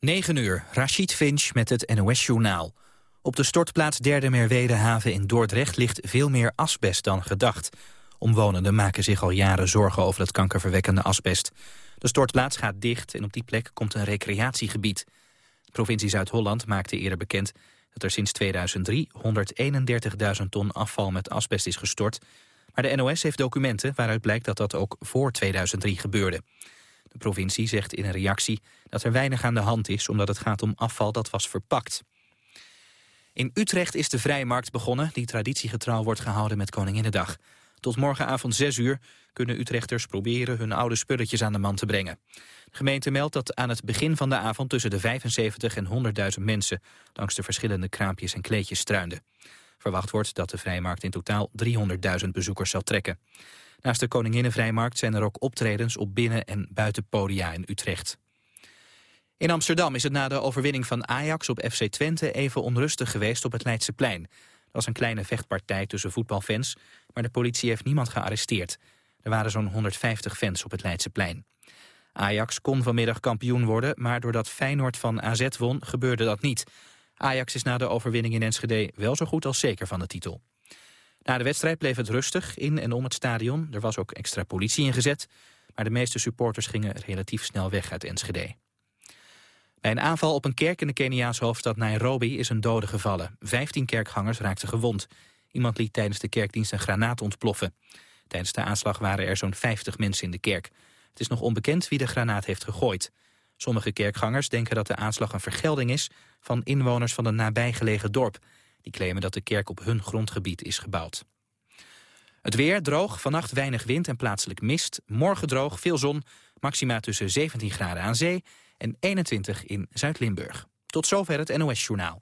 9 uur, Rashid Finch met het NOS-journaal. Op de stortplaats Derde Merwedehaven in Dordrecht ligt veel meer asbest dan gedacht. Omwonenden maken zich al jaren zorgen over het kankerverwekkende asbest. De stortplaats gaat dicht en op die plek komt een recreatiegebied. De provincie Zuid-Holland maakte eerder bekend dat er sinds 2003 131.000 ton afval met asbest is gestort. Maar de NOS heeft documenten waaruit blijkt dat dat ook voor 2003 gebeurde. De provincie zegt in een reactie dat er weinig aan de hand is... omdat het gaat om afval dat was verpakt. In Utrecht is de Vrijmarkt begonnen... die traditiegetrouw wordt gehouden met Koninginnedag. Tot morgenavond 6 uur kunnen Utrechters proberen... hun oude spulletjes aan de man te brengen. De gemeente meldt dat aan het begin van de avond... tussen de 75 en 100.000 mensen... langs de verschillende kraampjes en kleedjes struinden. Verwacht wordt dat de Vrijmarkt in totaal 300.000 bezoekers zal trekken. Naast de Koninginnenvrijmarkt zijn er ook optredens op binnen- en buitenpodia in Utrecht. In Amsterdam is het na de overwinning van Ajax op FC Twente even onrustig geweest op het Leidseplein. Er was een kleine vechtpartij tussen voetbalfans, maar de politie heeft niemand gearresteerd. Er waren zo'n 150 fans op het Leidseplein. Ajax kon vanmiddag kampioen worden, maar doordat Feyenoord van AZ won, gebeurde dat niet. Ajax is na de overwinning in Enschede wel zo goed als zeker van de titel. Na de wedstrijd bleef het rustig in en om het stadion. Er was ook extra politie ingezet, maar de meeste supporters gingen relatief snel weg uit Enschede. Bij een aanval op een kerk in de Keniaanse hoofdstad Nairobi is een dode gevallen. Vijftien kerkgangers raakten gewond. Iemand liet tijdens de kerkdienst een granaat ontploffen. Tijdens de aanslag waren er zo'n 50 mensen in de kerk. Het is nog onbekend wie de granaat heeft gegooid. Sommige kerkgangers denken dat de aanslag een vergelding is... van inwoners van een nabijgelegen dorp. Die claimen dat de kerk op hun grondgebied is gebouwd. Het weer droog, vannacht weinig wind en plaatselijk mist. Morgen droog, veel zon, maxima tussen 17 graden aan zee... en 21 in Zuid-Limburg. Tot zover het NOS-journaal.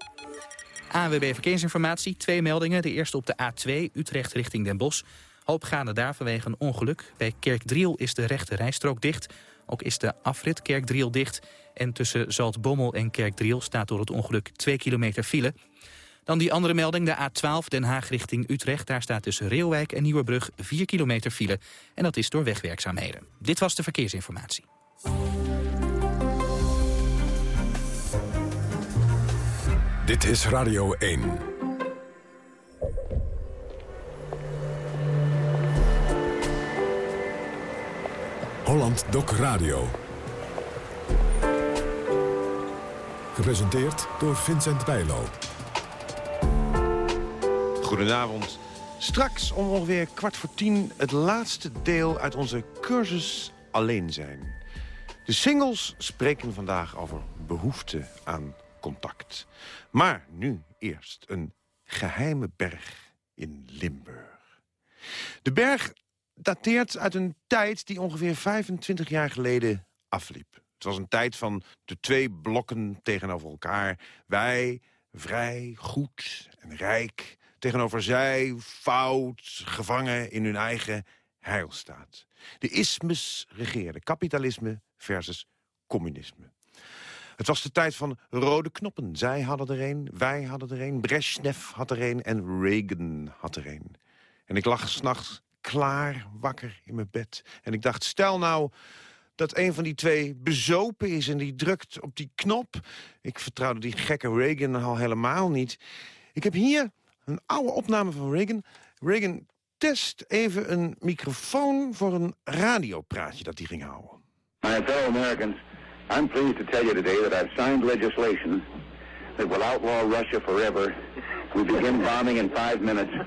ANWB Verkeersinformatie, twee meldingen. De eerste op de A2, Utrecht richting Den Bosch. Hoop gaande daar vanwege een ongeluk. Bij Kerkdriel is de rechte rijstrook dicht. Ook is de afrit Kerkdriel dicht. En tussen Zaltbommel en Kerkdriel staat door het ongeluk 2 kilometer file. Dan die andere melding, de A12 Den Haag richting Utrecht. Daar staat tussen Reeuwijk en Nieuwebrug 4 kilometer file. En dat is door wegwerkzaamheden. Dit was de verkeersinformatie. Dit is Radio 1. Holland Doc Radio. Gepresenteerd door Vincent Bijlo. Goedenavond. Straks om ongeveer kwart voor tien het laatste deel uit onze cursus Alleen zijn. De singles spreken vandaag over behoefte aan contact. Maar nu eerst een geheime berg in Limburg. De berg dateert uit een tijd die ongeveer 25 jaar geleden afliep. Het was een tijd van de twee blokken tegenover elkaar. Wij, vrij, goed en rijk tegenover zij, fout, gevangen in hun eigen heilstaat. De ismes regeerde, kapitalisme versus communisme. Het was de tijd van rode knoppen. Zij hadden er een, wij hadden er een, Brezhnev had er een en Reagan had er een. En ik lag s'nachts klaar wakker in mijn bed. En ik dacht, stel nou dat een van die twee bezopen is en die drukt op die knop. Ik vertrouwde die gekke Reagan al helemaal niet. Ik heb hier een oude opname van Reagan. Reagan test even een microfoon voor een radiopraatje dat hij ging houden. My fellow Americans, I'm pleased to tell you today that I've signed legislation that will outlaw Russia forever. We begin bombing in five minutes.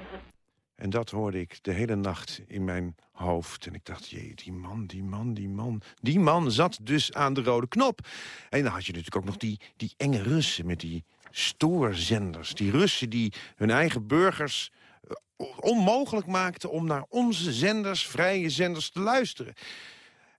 En dat hoorde ik de hele nacht in mijn hoofd. En ik dacht, jee, die man, die man, die man. Die man zat dus aan de rode knop. En dan had je natuurlijk ook nog die, die enge Russen met die stoorzenders. Die Russen die hun eigen burgers eh, onmogelijk maakten om naar onze zenders, vrije zenders, te luisteren.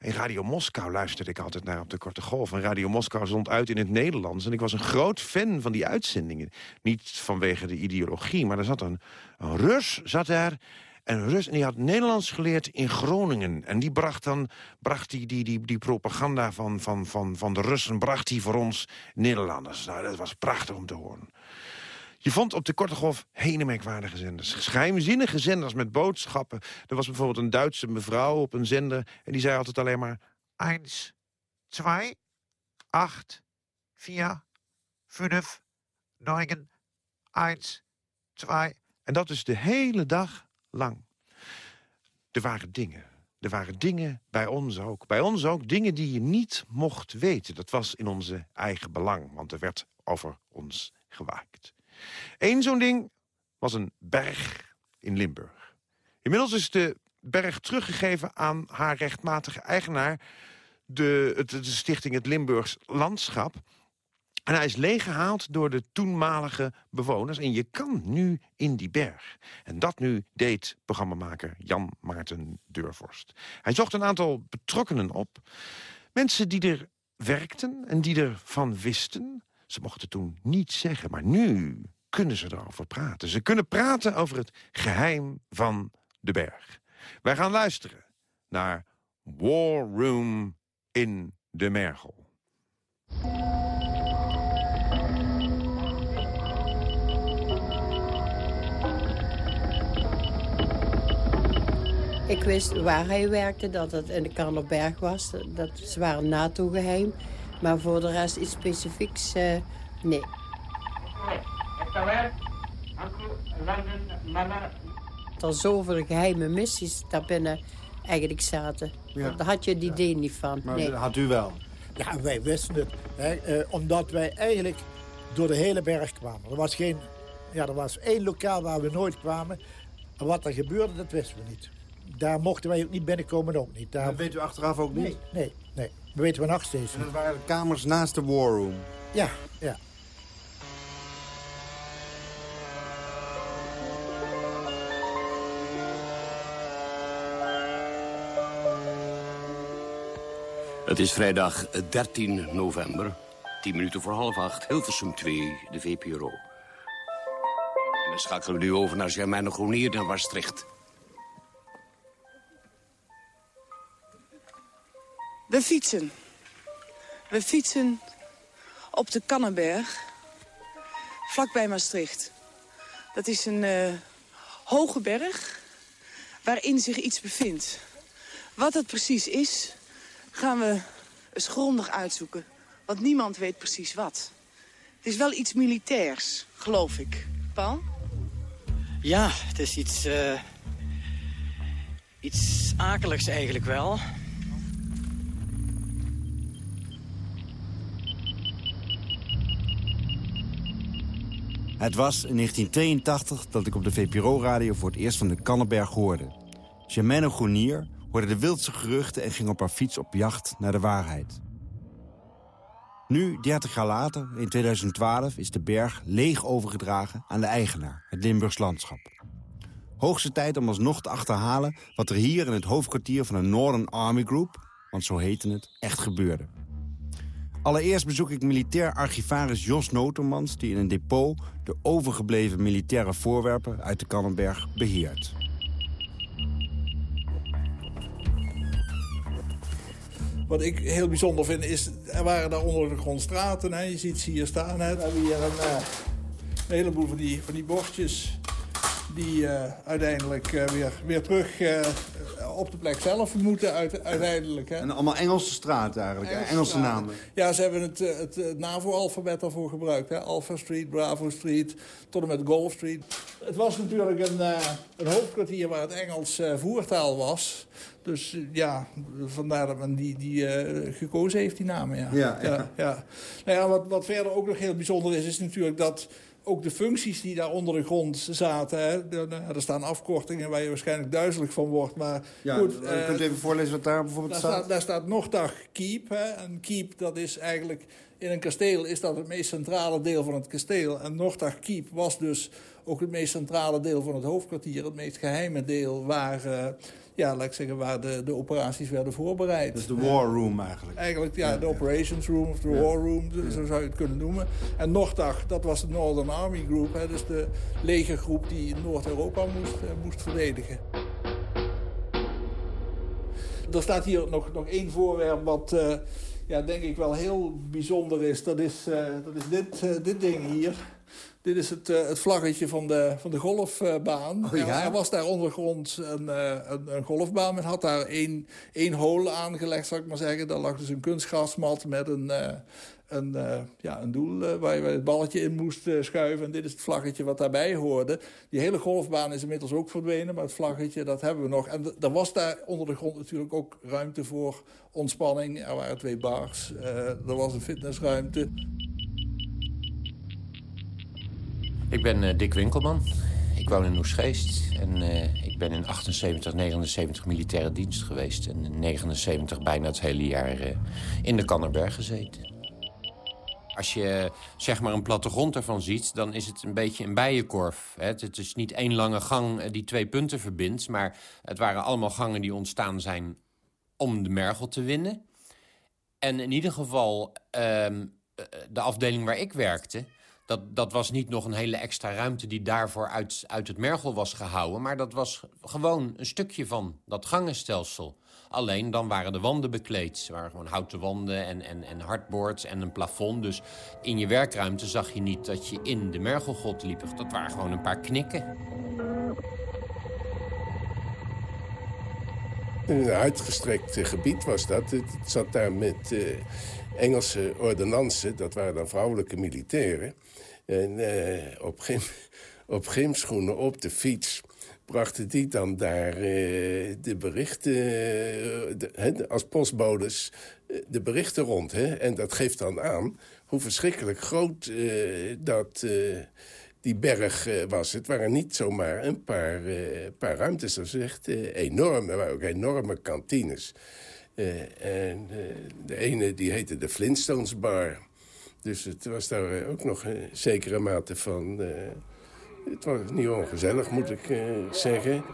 In Radio Moskou luisterde ik altijd naar op de Korte Golf. En Radio Moskou zond uit in het Nederlands. En ik was een groot fan van die uitzendingen. Niet vanwege de ideologie, maar er zat een, een Rus zat daar... En Rus, en die had Nederlands geleerd in Groningen. En die bracht dan bracht die, die, die, die propaganda van, van, van, van de Russen bracht die voor ons Nederlanders. Nou, dat was prachtig om te horen. Je vond op de Korte Golf hele merkwaardige zenders. Geheimzinnige zenders met boodschappen. Er was bijvoorbeeld een Duitse mevrouw op een zender... en die zei altijd alleen maar... 1, 2, 8, 4, 5, 9, 1, 2. En dat is de hele dag lang. Er waren dingen. Er waren dingen bij ons ook. Bij ons ook dingen die je niet mocht weten. Dat was in onze eigen belang, want er werd over ons gewaakt. Eén zo'n ding was een berg in Limburg. Inmiddels is de berg teruggegeven aan haar rechtmatige eigenaar... de, de stichting Het Limburgs Landschap... En hij is leeggehaald door de toenmalige bewoners. En je kan nu in die berg. En dat nu deed programmamaker Jan Maarten Deurvorst. Hij zocht een aantal betrokkenen op. Mensen die er werkten en die ervan wisten. Ze mochten toen niet zeggen, maar nu kunnen ze erover praten. Ze kunnen praten over het geheim van de berg. Wij gaan luisteren naar War Room in de Mergel. Ik wist waar hij werkte, dat het in de Karneberg was. Dat is waar NATO-geheim. Maar voor de rest iets specifieks, uh, nee. Dat er zoveel geheime missies daarbinnen eigenlijk zaten. Ja. Daar had je het idee niet van. Maar nee. dat had u wel? Ja, wij wisten het. Hè, eh, omdat wij eigenlijk door de hele berg kwamen. Er was, geen, ja, er was één lokaal waar we nooit kwamen. En wat er gebeurde, dat wisten we niet daar mochten wij ook niet binnenkomen, ook niet. Daar... Dat weet u achteraf ook niet? Nee, nee, nee. Dat weten we nog steeds En dat waren de kamers naast de war room? Ja, ja. Het is vrijdag 13 november, 10 minuten voor half acht, Hilversum 2, de VPRO. En dan schakelen we nu over naar Germaine Groenier in Maastricht. We fietsen. We fietsen op de Kannenberg, vlakbij Maastricht. Dat is een uh, hoge berg waarin zich iets bevindt. Wat het precies is, gaan we eens grondig uitzoeken. Want niemand weet precies wat. Het is wel iets militairs, geloof ik. Paul? Ja, het is iets... Uh, iets akeligs eigenlijk wel. Het was in 1982 dat ik op de VPRO-radio voor het eerst van de Kannenberg hoorde. Germaine Groenier hoorde de wildste geruchten en ging op haar fiets op jacht naar de waarheid. Nu, 30 jaar later, in 2012, is de berg leeg overgedragen aan de eigenaar, het Limburgs landschap. Hoogste tijd om alsnog te achterhalen wat er hier in het hoofdkwartier van de Northern Army Group, want zo heette het, echt gebeurde. Allereerst bezoek ik militair archivaris Jos Notermans... die in een depot de overgebleven militaire voorwerpen uit de Kannenberg beheert. Wat ik heel bijzonder vind is, er waren daar onder de grond straten. Hè. Je ziet ze hier staan. Hè. We hebben hier een, uh, een heleboel van die, van die bordjes die uh, uiteindelijk uh, weer, weer terug uh, op de plek zelf moeten uit, uiteindelijk. Hè. En allemaal Engelse straten eigenlijk, Engelse, Engelse namen. Ja, ze hebben het, het, het NAVO-alfabet daarvoor gebruikt. Hè. Alpha Street, Bravo Street, tot en met Golf Street. Het was natuurlijk een, een hoofdkwartier waar het Engels voertaal was. Dus ja, vandaar dat men die, die gekozen heeft, die namen. Ja. Ja, ja. ja, ja. Nou ja, wat, wat verder ook nog heel bijzonder is, is natuurlijk dat ook de functies die daar onder de grond zaten. Hè, er staan afkortingen waar je waarschijnlijk duizelig van wordt. Maar ja, goed, je kunt even voorlezen wat daar bijvoorbeeld daar staat. staat. Daar staat nogdag keep. Hè. En keep, dat is eigenlijk... In een kasteel is dat het meest centrale deel van het kasteel. En nogdag keep was dus ook het meest centrale deel van het hoofdkwartier. Het meest geheime deel waar... Uh, ja, laat ik zeggen, waar de, de operaties werden voorbereid. Dus de war room eigenlijk. Eigenlijk, ja, de operations room of de war room, zo zou je het kunnen noemen. En Nogdag, dat was de Northern Army Group, hè, dus de legergroep die Noord-Europa moest, uh, moest verdedigen. Er staat hier nog, nog één voorwerp wat, uh, ja, denk ik wel heel bijzonder is. Dat is, dat is dit, dit ding hier. Dit is het, uh, het vlaggetje van de, van de golfbaan. Oh, ja? Er was daar ondergrond een, uh, een, een, golfbaan. Men had daar één, één hole aangelegd, zou ik maar zeggen. Daar lag dus een kunstgrasmat met een, uh, een, ja, een doel waar je het balletje in moest schuiven. En dit is het vlaggetje wat daarbij hoorde. Die hele golfbaan is inmiddels ook verdwenen, maar het vlaggetje dat hebben we nog. En er was daar onder de grond natuurlijk ook ruimte voor ontspanning. Er waren twee bars, er was een fitnessruimte. Ik ben uh, Dick Winkelman. Ik woon in Oesgeest. En uh, ik ben in 78, 79 militaire dienst geweest. En in 79 bijna het hele jaar uh, in de Kannerberg gezeten. Als je zeg maar een plattegrond ervan ziet, dan is het een beetje een bijenkorf. Het is niet één lange gang die twee punten verbindt... maar het waren allemaal gangen die ontstaan zijn om de mergel te winnen. En in ieder geval, uh, de afdeling waar ik werkte... Dat, dat was niet nog een hele extra ruimte die daarvoor uit, uit het mergel was gehouden. Maar dat was gewoon een stukje van dat gangenstelsel. Alleen dan waren de wanden bekleed. Ze waren gewoon houten wanden en, en, en en een plafond. Dus in je werkruimte zag je niet dat je in de mergelgrot liep. Dat waren gewoon een paar knikken. Een uitgestrekt gebied was dat. Het zat daar met uh, Engelse ordonnansen. Dat waren dan vrouwelijke militairen. En uh, op, gym, op gymschoenen op de fiets brachten die dan daar uh, de berichten, de, he, als postbodes, de berichten rond. Hè? En dat geeft dan aan hoe verschrikkelijk groot dat die berg was. Het waren niet zomaar een paar, paar ruimtes, dat is echt enorm. Er waren ook enorme kantines. En de ene die heette de Flintstones Bar... Dus het was daar ook nog een zekere mate van... Het was niet ongezellig, moet ik zeggen.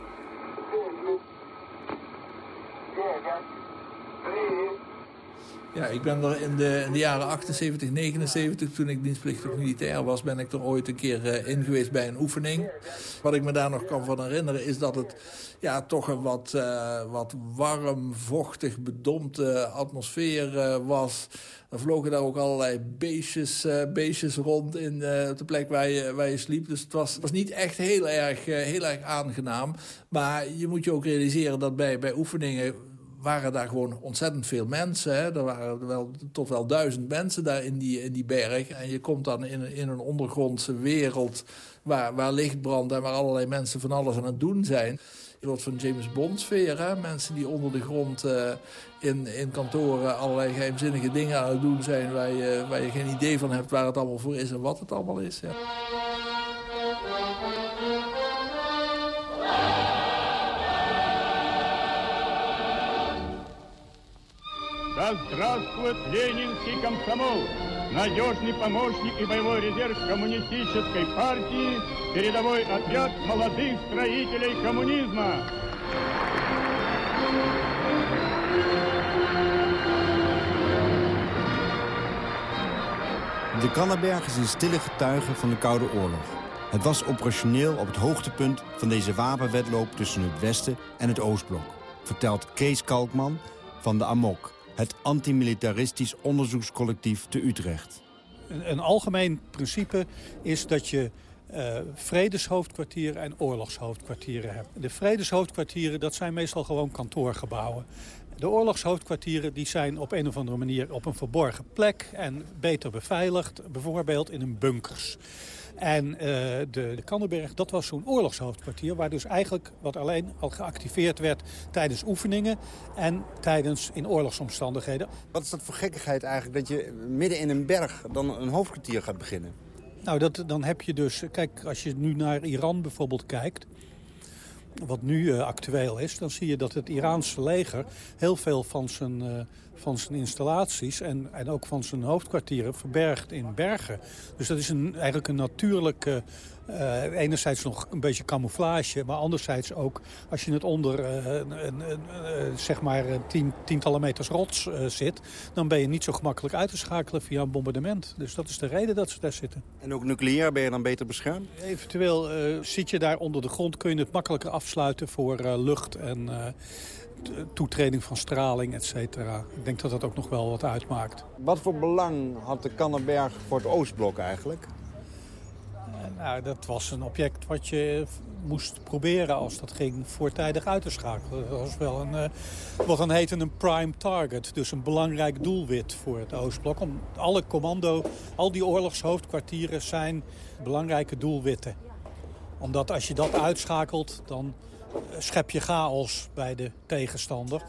Ja, ik ben er in de, in de jaren 78, 79, toen ik dienstplichtig militair was... ben ik er ooit een keer uh, in geweest bij een oefening. Wat ik me daar nog kan van herinneren is dat het ja, toch een wat, uh, wat warm, vochtig, bedompte atmosfeer uh, was. Er vlogen daar ook allerlei beestjes, beestjes rond in op de plek waar je, waar je sliep. Dus het was, was niet echt heel erg, heel erg aangenaam. Maar je moet je ook realiseren dat bij, bij oefeningen waren daar gewoon ontzettend veel mensen. Hè. Er waren wel, tot wel duizend mensen daar in die, in die berg. En je komt dan in, in een ondergrondse wereld waar, waar licht brandt... en waar allerlei mensen van alles aan het doen zijn. Een soort van James Bond sfeer. Hè? Mensen die onder de grond uh, in, in kantoren allerlei geheimzinnige dingen aan het doen zijn... Waar je, waar je geen idee van hebt waar het allemaal voor is en wat het allemaal is. Ja. Да здравствует ленинский комсомол! Надежный помощник и боевой резерв коммунистической партии, передовой отряд молодых строителей коммунизма. De Kannenberg is een stille getuige van de Koude Oorlog. Het was operationeel op het hoogtepunt van deze wapenwedloop tussen het Westen en het Oostblok. Vertelt Kees Kalkman van de AMOK, het antimilitaristisch onderzoekscollectief te Utrecht. Een, een algemeen principe is dat je uh, vredeshoofdkwartieren en oorlogshoofdkwartieren hebt. De vredeshoofdkwartieren dat zijn meestal gewoon kantoorgebouwen. De oorlogshoofdkwartieren die zijn op een of andere manier op een verborgen plek... en beter beveiligd, bijvoorbeeld in een bunkers. En uh, de, de Kannenberg, dat was zo'n oorlogshoofdkwartier... waar dus eigenlijk wat alleen al geactiveerd werd tijdens oefeningen... en tijdens in oorlogsomstandigheden. Wat is dat voor gekkigheid eigenlijk dat je midden in een berg dan een hoofdkwartier gaat beginnen? Nou, dat, dan heb je dus... Kijk, als je nu naar Iran bijvoorbeeld kijkt wat nu uh, actueel is... dan zie je dat het Iraanse leger heel veel van zijn, uh, van zijn installaties... En, en ook van zijn hoofdkwartieren verbergt in bergen. Dus dat is een, eigenlijk een natuurlijke... Uh, enerzijds nog een beetje camouflage, maar anderzijds ook... als je het onder een, een, zeg maar tien, tientallen meters rots zit... dan ben je niet zo gemakkelijk uit te schakelen via een bombardement. Dus dat is de reden dat ze daar zitten. En ook nucleair ben je dan beter beschermd? Eventueel zit je daar onder de grond, kun je het makkelijker afsluiten voor lucht en toetreding van straling, et cetera. Ik denk dat dat ook nog wel wat uitmaakt. Wat voor belang had de Kannenberg voor het Oostblok eigenlijk? Nou, dat was een object wat je moest proberen als dat ging voortijdig uit te schakelen. Dat was wel een, uh, wat dan heette een prime target. Dus een belangrijk doelwit voor het Oostblok. Om alle commando, al die oorlogshoofdkwartieren zijn belangrijke doelwitten. Omdat als je dat uitschakelt, dan schep je chaos bij de tegenstander.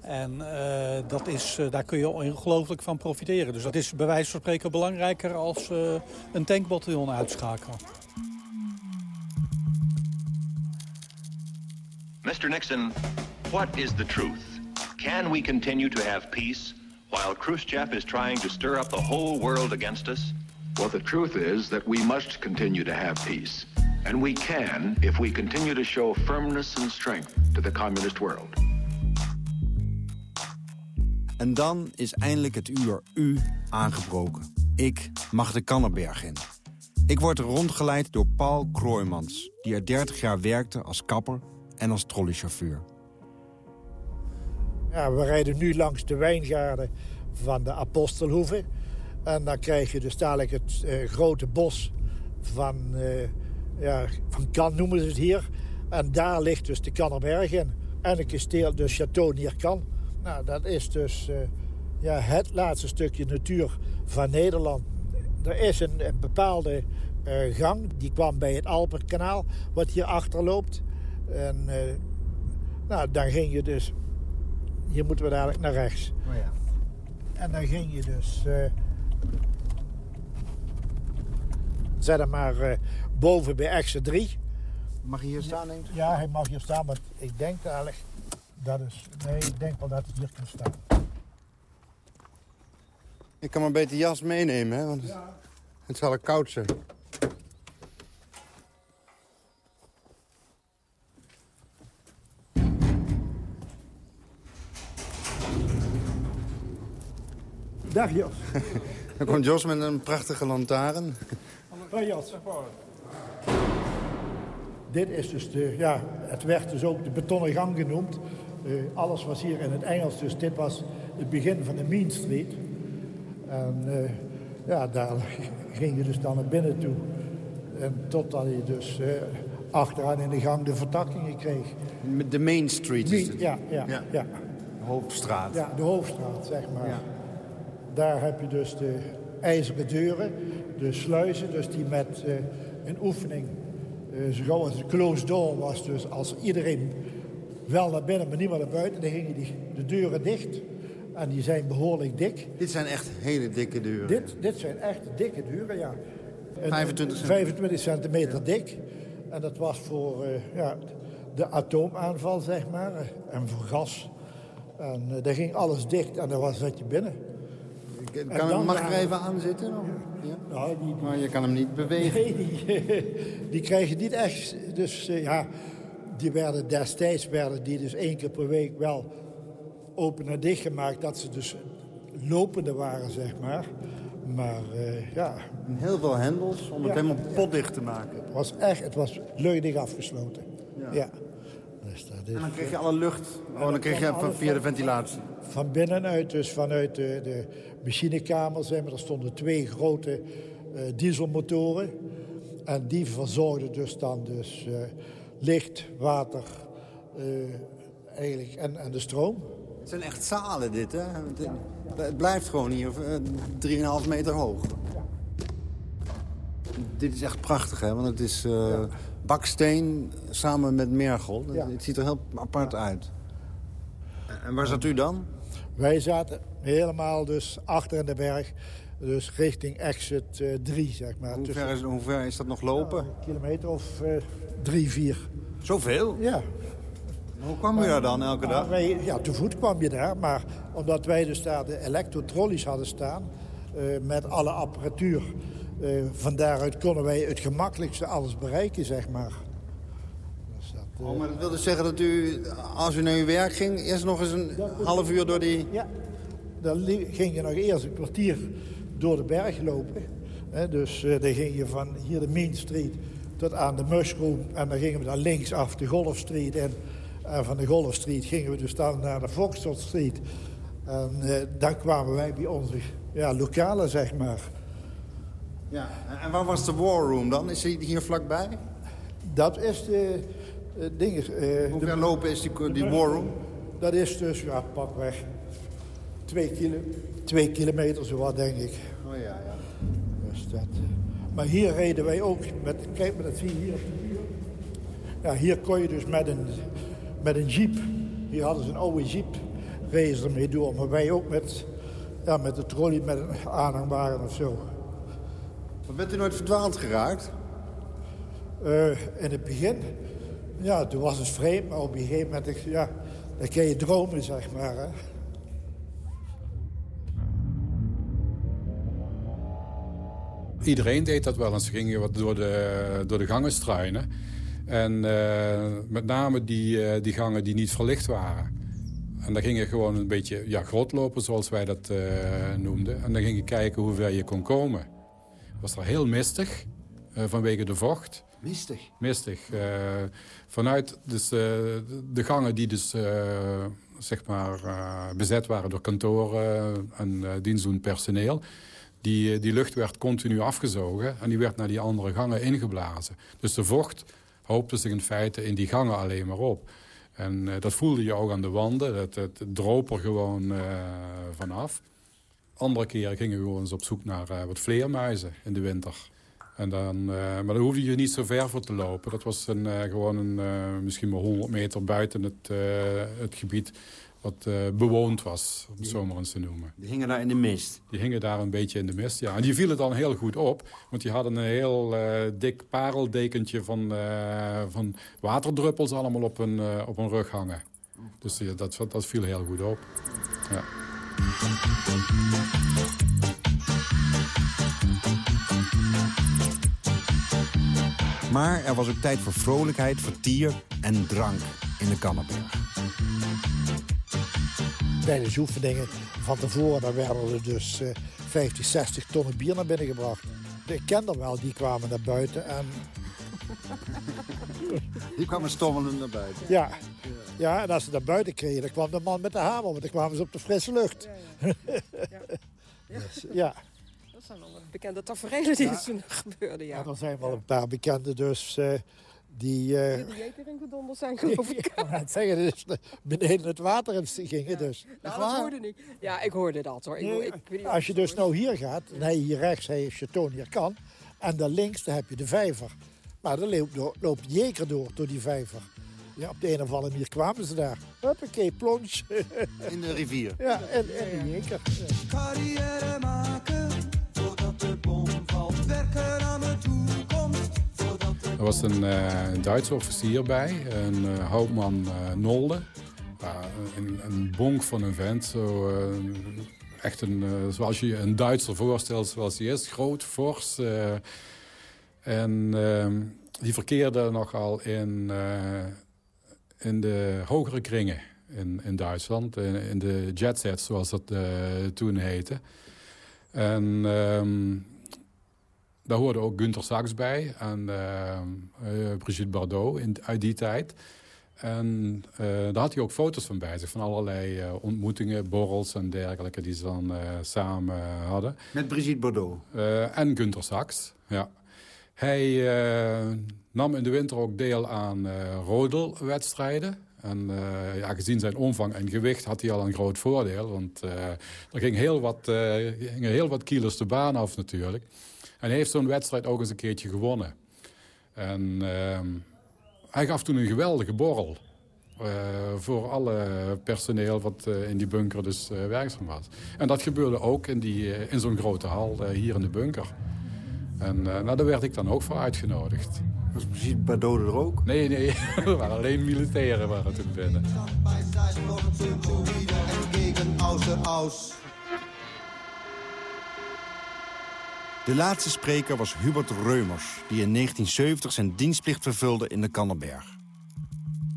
En uh, dat is, uh, daar kun je ongelooflijk van profiteren. Dus dat is bij wijze van spreken belangrijker als uh, een tankbataljon uitschakelen. Mr. Nixon, what is the truth? Can we continue to have peace while Khrushchev is trying to stir up the whole world against us? Well, the truth is that we must continue to have peace. And we can if we continue to show firmness and strength to the communist world. En dan is eindelijk het uur U aangebroken. Ik mag de Kannenberg in. Ik word rondgeleid door Paul Kroijmans... die er 30 jaar werkte als kapper en als trolleychauffeur. Ja, we rijden nu langs de wijngaarden van de Apostelhoeve. En dan krijg je dus dadelijk het uh, grote bos van, uh, ja, van Kan, noemen ze het hier. En daar ligt dus de Kannenberg in. En een kasteel, de Château Nierkan. Nou, dat is dus uh, ja, het laatste stukje natuur van Nederland. Er is een, een bepaalde uh, gang, die kwam bij het Alperkanaal, wat hier achter loopt. En uh, nou, dan ging je dus... Hier moeten we dadelijk naar rechts. Oh ja. En dan ging je dus... hem maar boven bij Exe 3. Mag je hier staan, denk? Ja, hij mag hier staan, maar ik denk eigenlijk... Dat is, nee, ik denk wel dat het hier kan staan. Ik kan maar beter jas meenemen, hè? want ja. het zal er koud zijn. Dag Jos. Dan komt Jos met een prachtige lantaarn. Hoi Jos. Dit is dus de, ja, het werd dus ook de betonnen gang genoemd. Uh, alles was hier in het Engels, dus dit was het begin van de Mean Street. En uh, ja, daar ging je dus dan naar binnen toe. En totdat je dus uh, achteraan in de gang de vertakkingen kreeg. De Main Street is het? Ja, ja, ja, ja. De hoofdstraat. Ja, de hoofdstraat, zeg maar. Ja. Daar heb je dus de ijzeren deuren, de sluizen, dus die met een oefening... zo gauw als het closed door was, dus als iedereen wel naar binnen, maar niet meer naar buiten. Dan gingen die, de deuren dicht. En die zijn behoorlijk dik. Dit zijn echt hele dikke deuren? Dit, dit zijn echt dikke deuren, ja. 25 centimeter? 25 centimeter dik. En dat was voor uh, ja, de atoomaanval, zeg maar. En voor gas. En uh, daar ging alles dicht en dan was zat je binnen. Kan, dan, mag ik er even aan zitten? Ja. Nou, die, maar je kan hem niet bewegen. Nee, die, die krijg je niet echt. Dus uh, ja, die werden destijds werden die dus één keer per week wel open en dicht gemaakt. Dat ze dus lopende waren, zeg maar. Maar uh, ja... Heel veel hendels om het helemaal potdicht te maken. Het was echt, het was luchtig afgesloten. Ja. ja. Dus dat is, en dan kreeg je alle lucht, oh, dan kreeg je via de ventilatie. Van binnenuit, dus vanuit de, de machinekamer, maar, er stonden twee grote uh, dieselmotoren. En die verzorgden dus dan dus... Uh, licht, water uh, eigenlijk, en, en de stroom. Het zijn echt zalen dit, hè? Het blijft gewoon hier uh, 3,5 meter hoog. Dit is echt prachtig, hè? Want het is baksteen samen met mergel. Het ziet er heel apart uit. En waar zat u dan? Wij zaten helemaal dus achter in de berg. Dus richting exit uh, 3, zeg maar. Hoe ver, is, hoe ver is dat nog lopen? Ja, een kilometer of uh, drie, vier. Zoveel? Ja. Hoe kwam je daar dan elke dag? Wij, ja, te voet kwam je daar. Maar omdat wij dus daar de elektrotrollies hadden staan... Uh, met alle apparatuur... Van daaruit konden wij het gemakkelijkste alles bereiken, zeg maar. Uh... oh, maar dat wil dus zeggen dat u, als u naar uw werk ging... eerst nog eens een half uur door die... Ja, dan ging je nog eerst een kwartier door de berg lopen. He, dus uh, dan ging je van hier de Main Street tot aan de Mushroom. En dan gingen we dan linksaf de Golf Street in. En van de Golf Street gingen we dus dan naar de Foxtrot Street. En uh, dan kwamen wij bij onze ja, lokalen, zeg maar. Ja, en waar was de war room dan? Is die hier vlakbij? Dat is de... Uh, ding, uh, Hoe ver lopen is die, die war room? Dat is dus, ja, pakweg twee, kilo, twee kilometer zo wat, denk ik. Oh ja, ja. Dus dat, maar hier reden wij ook met, kijk maar, dat zie je hier op de muur. Ja, hier kon je dus met een, met een jeep, hier hadden ze een oude jeep, reden ze ermee door. Maar wij ook met, ja, met de trolley met een aanhangwagen of zo. Maar bent u nooit verdwaald geraakt? Uh, in het begin, ja, toen was het vreemd, maar op een gegeven moment, ja, dan kun je dromen, zeg maar. Hè. Iedereen deed dat wel eens. Ze gingen wat door de, door de gangen struinen. En uh, met name die, uh, die gangen die niet verlicht waren. En dan ging je gewoon een beetje ja, grotlopen, zoals wij dat uh, noemden. En dan ging je kijken hoe ver je kon komen. Het was er heel mistig, vanwege de vocht. Mistig? Mistig. vanuit dus, de gangen die dus zeg maar, bezet waren door kantoren en dienstdoend personeel die, die lucht werd continu afgezogen en die werd naar die andere gangen ingeblazen. Dus de vocht hoopte zich in feite in die gangen alleen maar op. En dat voelde je ook aan de wanden, het, het droop er gewoon vanaf. Andere keren gingen we gewoon eens op zoek naar wat vleermuizen in de winter. En dan, maar daar hoefde je niet zo ver voor te lopen. Dat was een, gewoon een, misschien maar 100 meter buiten het, het gebied wat uh, bewoond was, om het zo maar eens te noemen. Die hingen daar in de mist? Die hingen daar een beetje in de mist, ja. En die vielen dan heel goed op, want die hadden een heel uh, dik pareldekentje van, uh, van waterdruppels allemaal op hun, op hun rug hangen. Dus dat, dat viel heel goed op. Ja. Maar er was ook tijd voor vrolijkheid, vertier en drank in de Kannenberg tijdens oefeningen van tevoren werden er dus uh, 50, 60 tonnen bier naar binnen gebracht. Ik ken er wel, die kwamen naar buiten en... Die kwamen stommelen naar buiten? Ja. ja, en als ze naar buiten kregen, dan kwam de man met de hamer, want dan kwamen ze op de frisse lucht. Ja, ja. ja. Dus, ja. Dat zijn wel bekende tafereelen die ja. gebeurden, ja. ja. Er zijn wel een paar bekende dus... Uh, die, uh, die de Jeker gedonderd zijn, geloof ik. Ja, het zeggen dus beneden het water in gingen ja. dus. Nou, dat hoorde niet. Ja, ik hoorde dat hoor. Ik, nee, ik, ik, als je dus nou hier gaat, nee, hier rechts heb je Chateau hier kan. En daar links daar heb je de vijver. Maar dan loopt, door, loopt Jeker door, door die vijver. Ja, op de een of andere manier kwamen ze daar. Huppakee, plons. In de rivier. Ja, en, en de Jeker. Carrière Er was een uh, Duitse officier bij, een uh, hoopman uh, Nolde. een, een, bonk van een vent, zo, echt een, zoals je een Duitser voorstelt zoals hij is. Groot, fors. en die verkeerde nogal in, in de hogere kringen in, in Duitsland. In, in de jetsets, zoals dat toen heette. En... Ehm, daar hoorde ook Gunther Sachs bij en uh, Brigitte Bardot in, uit die tijd. En uh, daar had hij ook foto's van bij zich, van allerlei uh, ontmoetingen, borrels en dergelijke die ze dan samen hadden. Met Brigitte Bardot? en Gunther Sachs, ja. Hij nam in de winter ook deel aan rodelwedstrijden. En ja, gezien zijn omvang en gewicht had hij al een groot voordeel. Want er ging heel wat, gingen heel wat kilo's de baan af natuurlijk. En hij heeft zo'n wedstrijd ook eens een keertje gewonnen. En uh, hij gaf toen een geweldige borrel. Uh, voor alle personeel wat uh, in die bunker dus uh, werkzaam was. En dat gebeurde ook in, die, in zo'n grote hal hier in de bunker. En nou, daar werd ik dan ook voor uitgenodigd. Was Brigitte Bardot er ook? Nee, nee. er waren alleen militairen waren toen binnen. De laatste spreker was Hubert Reumers... die in 1970 zijn dienstplicht vervulde in de Kannenberg.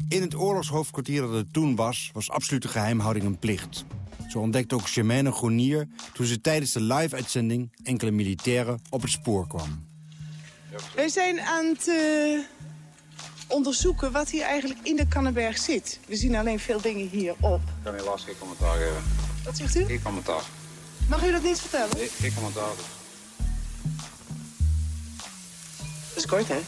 In het oorlogshoofdkwartier dat het toen was... was absolute geheimhouding een plicht. Zo ontdekte ook Germaine Gronier... toen ze tijdens de live-uitzending enkele militairen op het spoor kwam. Wij zijn aan het uh, onderzoeken wat hier eigenlijk in de Kannenberg zit. We zien alleen veel dingen hierop. Ik kan helaas geen commentaar geven. Wat zegt u? Geen commentaar. Mag u dat niet vertellen? Nee, geen commentaar. Kort, hè?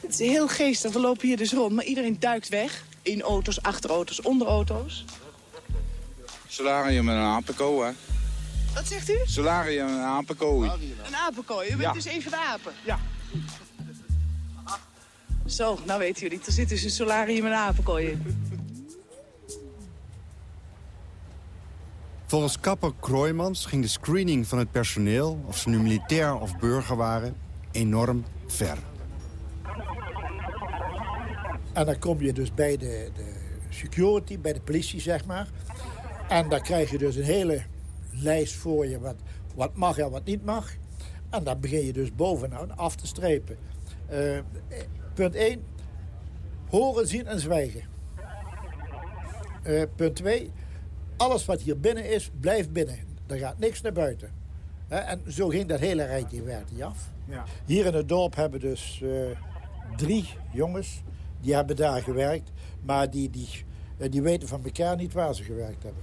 Het is heel geestig. We lopen hier dus rond, maar iedereen duikt weg. In auto's, achter auto's, onder auto's. Solarium en een apenko, hè? Wat zegt u? Solarium en een apenkooi. Een apenkooi. U bent Ja. dus een van de apen? Ja. Zo, nou weten jullie. Er zit dus een solarium en een apenkooi in. Volgens kapper Kroijmans ging de screening van het personeel... of ze nu militair of burger waren, enorm ver. En dan kom je dus bij de, de security, bij de politie, zeg maar. En dan krijg je dus een hele lijst voor je wat, wat mag en wat niet mag. En dan begin je dus bovenaan af te strepen. Eh, punt 1. Horen, zien en zwijgen. Eh, punt 2. Alles wat hier binnen is, blijft binnen. Er gaat niks naar buiten. En zo ging dat hele rijtje werd die af. Ja. Hier in het dorp hebben dus eh, drie jongens. Die hebben daar gewerkt. Maar die, die, eh, die weten van elkaar niet waar ze gewerkt hebben.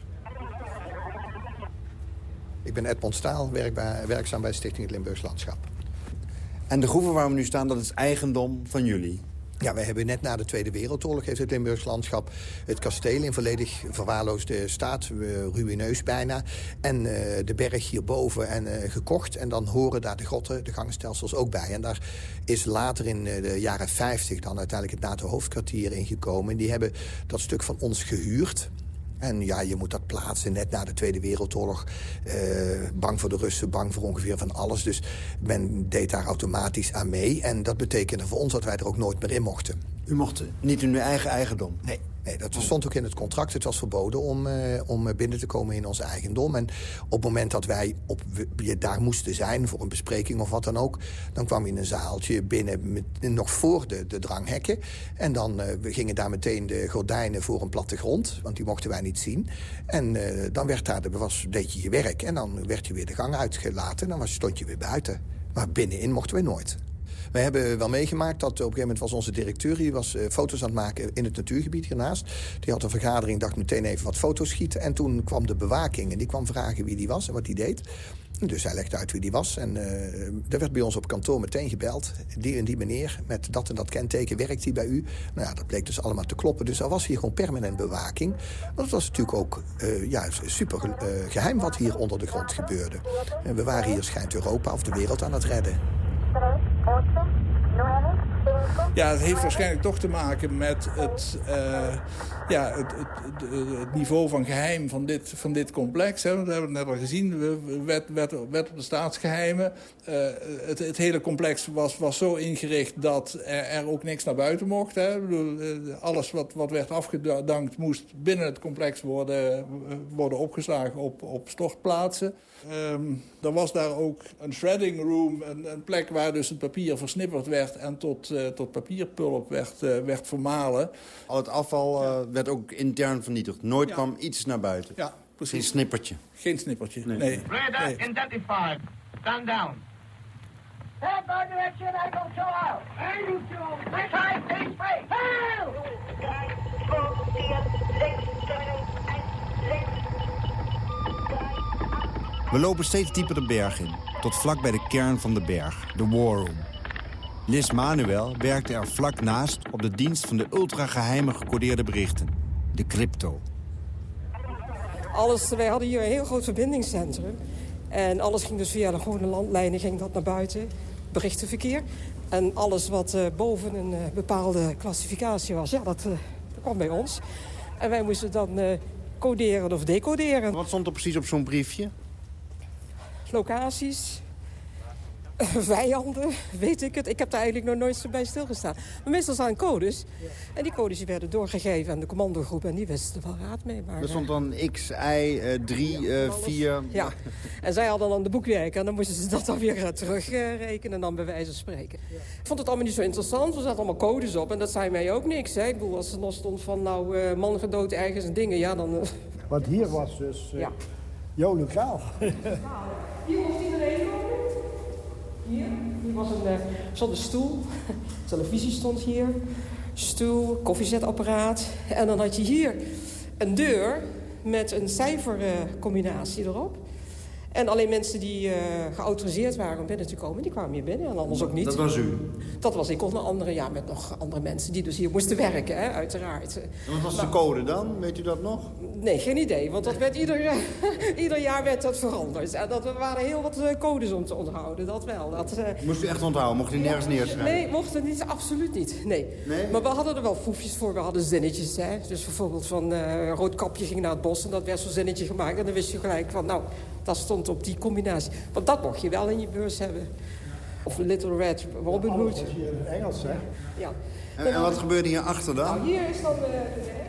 Ik ben Edmond Staal, werkbaar, werkzaam bij Stichting het Limburgs Landschap. En de groeven waar we nu staan, dat is eigendom van jullie. Ja, wij hebben net na de Tweede Wereldoorlog heeft het Limburgs landschap het kasteel in volledig verwaarloosde staat, eh, ruïneus bijna. En eh, de berg hierboven en, eh, gekocht. En dan horen daar de grotten, de gangstelsels ook bij. En daar is later in de jaren 50 dan uiteindelijk het NATO-hoofdkwartier ingekomen. En die hebben dat stuk van ons gehuurd. En ja, je moet dat plaatsen net na de Tweede Wereldoorlog. Eh, bang voor de Russen, bang voor ongeveer van alles. Dus men deed daar automatisch aan mee. En dat betekende voor ons dat wij er ook nooit meer in mochten. U mocht niet in uw eigen eigendom? Nee, nee dat stond ook in het contract. Het was verboden om, eh, om binnen te komen in ons eigendom. En op het moment dat wij op, daar moesten zijn voor een bespreking of wat dan ook... dan kwam je in een zaaltje binnen, met, nog voor de, de dranghekken. En dan eh, we gingen daar meteen de gordijnen voor een plattegrond. Want die mochten wij niet zien. En eh, dan werd daar, de, was, deed je je werk. En dan werd je weer de gang uitgelaten. En dan was, stond je weer buiten. Maar binnenin mochten we nooit. We hebben wel meegemaakt dat op een gegeven moment was onze directeur... die was eh, foto's aan het maken in het natuurgebied hiernaast. Die had een vergadering, dacht meteen even wat foto's schieten. En toen kwam de bewaking en die kwam vragen wie die was en wat die deed. Dus hij legde uit wie die was. En eh er werd bij ons op kantoor meteen gebeld. Die en die meneer, met dat en dat kenteken, werkt hij bij u? Nou ja, dat bleek dus allemaal te kloppen. Dus er was hier gewoon permanent bewaking. Want het was natuurlijk ook eh, ja, super eh, geheim wat hier onder de grond gebeurde. En we waren hier, schijnt Europa of de wereld aan het redden. 8, 9, 5, Ja, het heeft waarschijnlijk toch te maken met het, eh, ja, het, het, niveau van geheim van dit, van dit complex. Hè. Dat hebben we net al gezien. We- Wet, wet, wet op de staatsgeheimen. Eh, het, het hele complex was, was zo ingericht dat er, ook niks naar buiten mocht. Hè. Eh, alles wat, wat werd afgedankt moest binnen het complex worden, worden opgeslagen op, op stortplaatsen. Ehm, er was daar ook een shredding room, een, plek waar dus het papier versnipperd werd en tot, tot papierpulp werd, eh, werd vermalen. Al het afval eh, werd ook intern vernietigd. Nooit kwam iets naar buiten. Ja, precies. Geen snippertje. Geen snippertje, nee. Clear that, identified. Stand down. Stand by direction, I go show out. We lopen steeds dieper de berg in, tot vlak bij de kern van de berg, de War Room. Liz Manuel werkte er vlak naast op de dienst van de ultrageheime gecodeerde berichten, de crypto. Alles, wij hadden hier een heel groot verbindingscentrum. En alles ging dus via de gewone landlijnen ging dat naar buiten. Berichtenverkeer. En alles wat eh, boven een eh, bepaalde klassificatie was, ja, dat, eh, dat kwam bij ons. En wij moesten dan eh, coderen of decoderen. Wat stond er precies op zo'n briefje? Locaties, vijanden, weet ik het. Ik heb daar eigenlijk nog nooit zo bij stilgestaan. Maar meestal zijn codes. En die codes die werden doorgegeven aan de commandogroep. En die wisten er wel raad mee. Maar, Er eh, stond dan X, Y, 3, 4... Ja, en zij hadden dan de boekwerken en dan moesten ze dat dan weer eh, terugrekenen, dan bij wijze van spreken. Ik vond het allemaal niet zo interessant, er zaten allemaal codes op en dat zei mij ook niks. Hè. Ik bedoel, als er nog stond van nou eh, man gedood ergens en dingen, ja dan... eh, Want hier was dus eh, jouw lokaal. Hier mocht iedereen komen. Hier, hier was een, eh, stond een stoel, televisie stond hier, stoel, koffiezetapparaat. En dan had je hier een deur met een cijfercombinatie erop. En alleen mensen die uh, geautoriseerd waren om binnen te komen, die kwamen hier binnen. En anders ook niet. Dat was u? Dat was ik onder andere, ja, met nog andere mensen die dus hier moesten werken, hè, uiteraard. En wat was de code dan? Weet u dat nog? Nee, geen idee, want dat werd ieder, ieder jaar werd dat veranderd. En dat waren heel wat eh, codes om te onthouden, dat wel. Dat, uh, Moest u echt onthouden? Mocht u nergens neerschrijven? Nee, mocht het niet, absoluut niet. Nee. nee. Maar we hadden er wel foefjes voor, we hadden zinnetjes. Hè. Dus bijvoorbeeld van uh, Roodkapje ging naar het bos en dat werd zo'n zinnetje gemaakt. En dan wist je gelijk van, nou, dat stond op die combinatie. Want dat mocht je wel in je beurs hebben. Of Little Red Robin Hood. Dat hier in het Engels, hè? Ja. En, en wat gebeurde hier achter dan? Nou, hier is dan... Uh,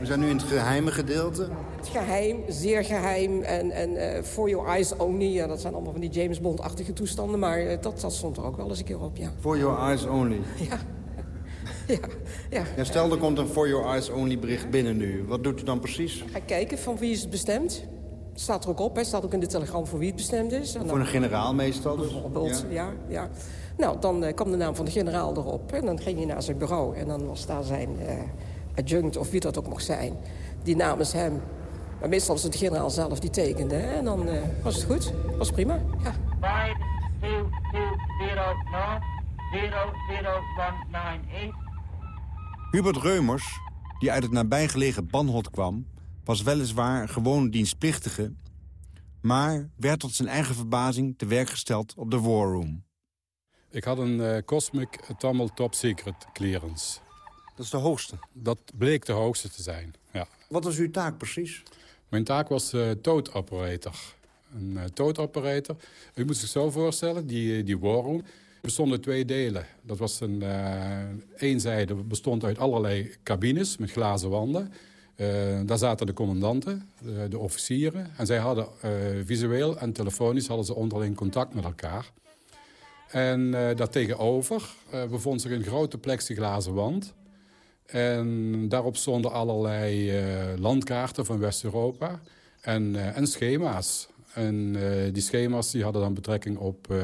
We zijn nu in het geheime gedeelte. Het geheim, zeer geheim. En, en uh, For Your Eyes Only. Ja, dat zijn allemaal van die James Bond-achtige toestanden. Maar uh, dat, dat stond er ook wel eens een keer op, ja. For Your Eyes Only. Ja. Ja, ja. ja, stel, er komt een For Your Eyes Only bericht binnen nu. Wat doet u dan precies? Ga kijken van wie is het bestemd. Staat er ook op, hè? staat ook in de telegram voor wie het bestemd is. En voor een generaal meestal dus? Bijvoorbeeld, ja. ja, ja. Nou, dan uh, kwam de naam van de generaal erop. En dan ging je naar zijn bureau. En dan was daar zijn uh, adjunct, of wie dat ook mocht zijn, die namens hem... Maar meestal was het de generaal zelf die tekende. Hè? En dan uh, was het goed. Was prima, ja. 5, 2, 2, 0, North, 0, 0, 1, 8. Hubert Reumers, die uit het nabijgelegen Banhot kwam... was weliswaar gewoon dienstplichtige... maar werd tot zijn eigen verbazing te werk gesteld op de War Room. Ik had een uh, Cosmic Atomic Top Secret clearance. Dat is de hoogste? Dat bleek de hoogste te zijn, ja. Wat was uw taak precies? Mijn taak was uh, toad operator. Een uh, toad operator. U moet zich zo voorstellen, die, die War Room bestond uit twee delen. Dat was een uh, één zijde bestond uit allerlei cabines met glazen wanden. Uh, daar zaten de commandanten, de, de, officieren. En zij hadden uh, visueel en telefonisch hadden ze onderling contact met elkaar. En uh, daartegenover bevond zich een grote plexiglazen wand. En daarop stonden allerlei landkaarten van West-Europa en, en schema's. En die schema's die hadden dan betrekking op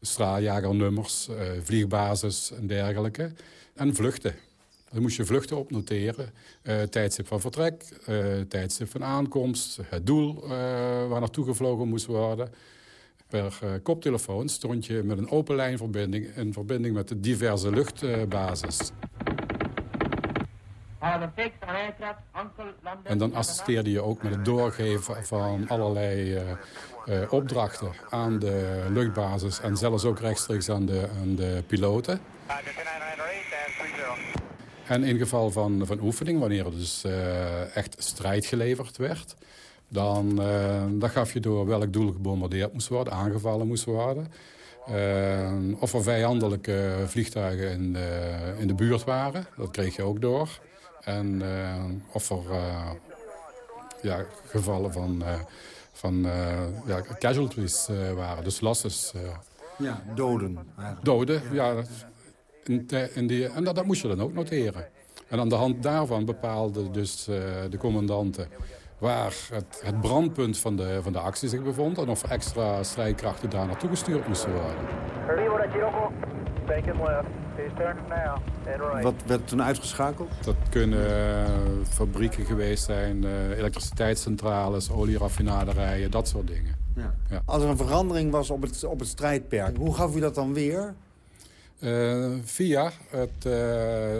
straaljagernummers, vliegbasis en dergelijke. En vluchten. Dan moest je vluchten opnoteren. Uh, tijdstip van vertrek, uh, tijdstip van aankomst, het doel waar naartoe gevlogen moest worden. Per koptelefoon stond je met een open lijnverbinding in verbinding met de diverse luchtbasis. En dan assisteerde je ook met het doorgeven van allerlei uh, uh, opdrachten aan de luchtbasis... en zelfs ook rechtstreeks aan de, aan de piloten. En in geval van, van oefening, wanneer er dus uh, echt strijd geleverd werd... Dan, dan gaf je door welk doel gebombardeerd moest worden, aangevallen moest worden... of er vijandelijke vliegtuigen in de, in de buurt waren, dat kreeg je ook door... En of er ja, gevallen van, van ja, casualties waren, dus losses. ja, doden. Eigenlijk. Doden, ja. In die, en dat, dat moest je dan ook noteren. En aan de hand daarvan bepaalden dus de commandanten waar het, het, brandpunt van de, van de actie zich bevond... en of extra strijdkrachten daar naartoe gestuurd moesten worden. Wat werd toen uitgeschakeld? Dat kunnen uh, fabrieken geweest zijn, uh, elektriciteitscentrales, olieraffinaderijen, dat soort dingen. Ja. Ja. Als er een verandering was op het, op het strijdperk, hoe gaf u dat dan weer? Uh, via het,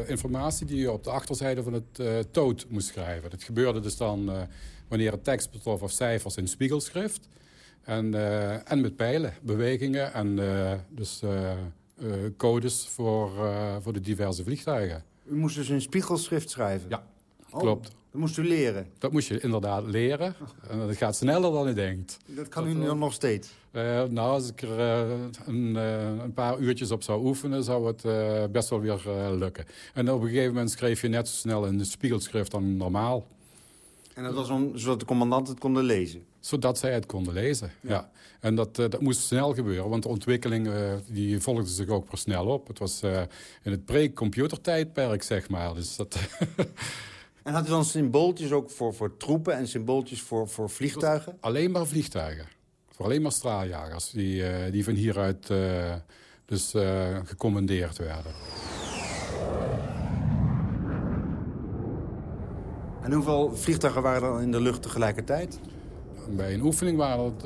informatie die je op de achterzijde van het toot moest schrijven. Dat gebeurde dus dan wanneer het tekst betrof of cijfers in spiegelschrift. En, en met pijlen, bewegingen en dus... Uh, codes voor, uh, voor de diverse vliegtuigen. U moest dus een spiegelschrift schrijven? Ja, klopt. Dat moest u leren? Dat moest je inderdaad leren. En dat gaat sneller dan u denkt. Dat kan dat, u nu nog steeds? Uh, nou, als ik er een, een, paar uurtjes op zou oefenen... zou het best wel weer lukken. En op een gegeven moment schreef je net zo snel in de spiegelschrift dan normaal. En dat was om, zodat de commandant het konden lezen? Zodat zij het konden lezen, ja. ja. En dat, dat moest snel gebeuren, want de ontwikkeling die volgde zich ook per snel op. Het was in het pre-computertijdperk, zeg maar. Dus dat en had u dan symbooltjes ook voor, voor troepen en symbooltjes voor, voor vliegtuigen? Alleen maar vliegtuigen. Voor alleen maar straaljagers die, die van hieruit dus gecommandeerd werden. En hoeveel vliegtuigen waren er in de lucht tegelijkertijd? bij een oefening waren het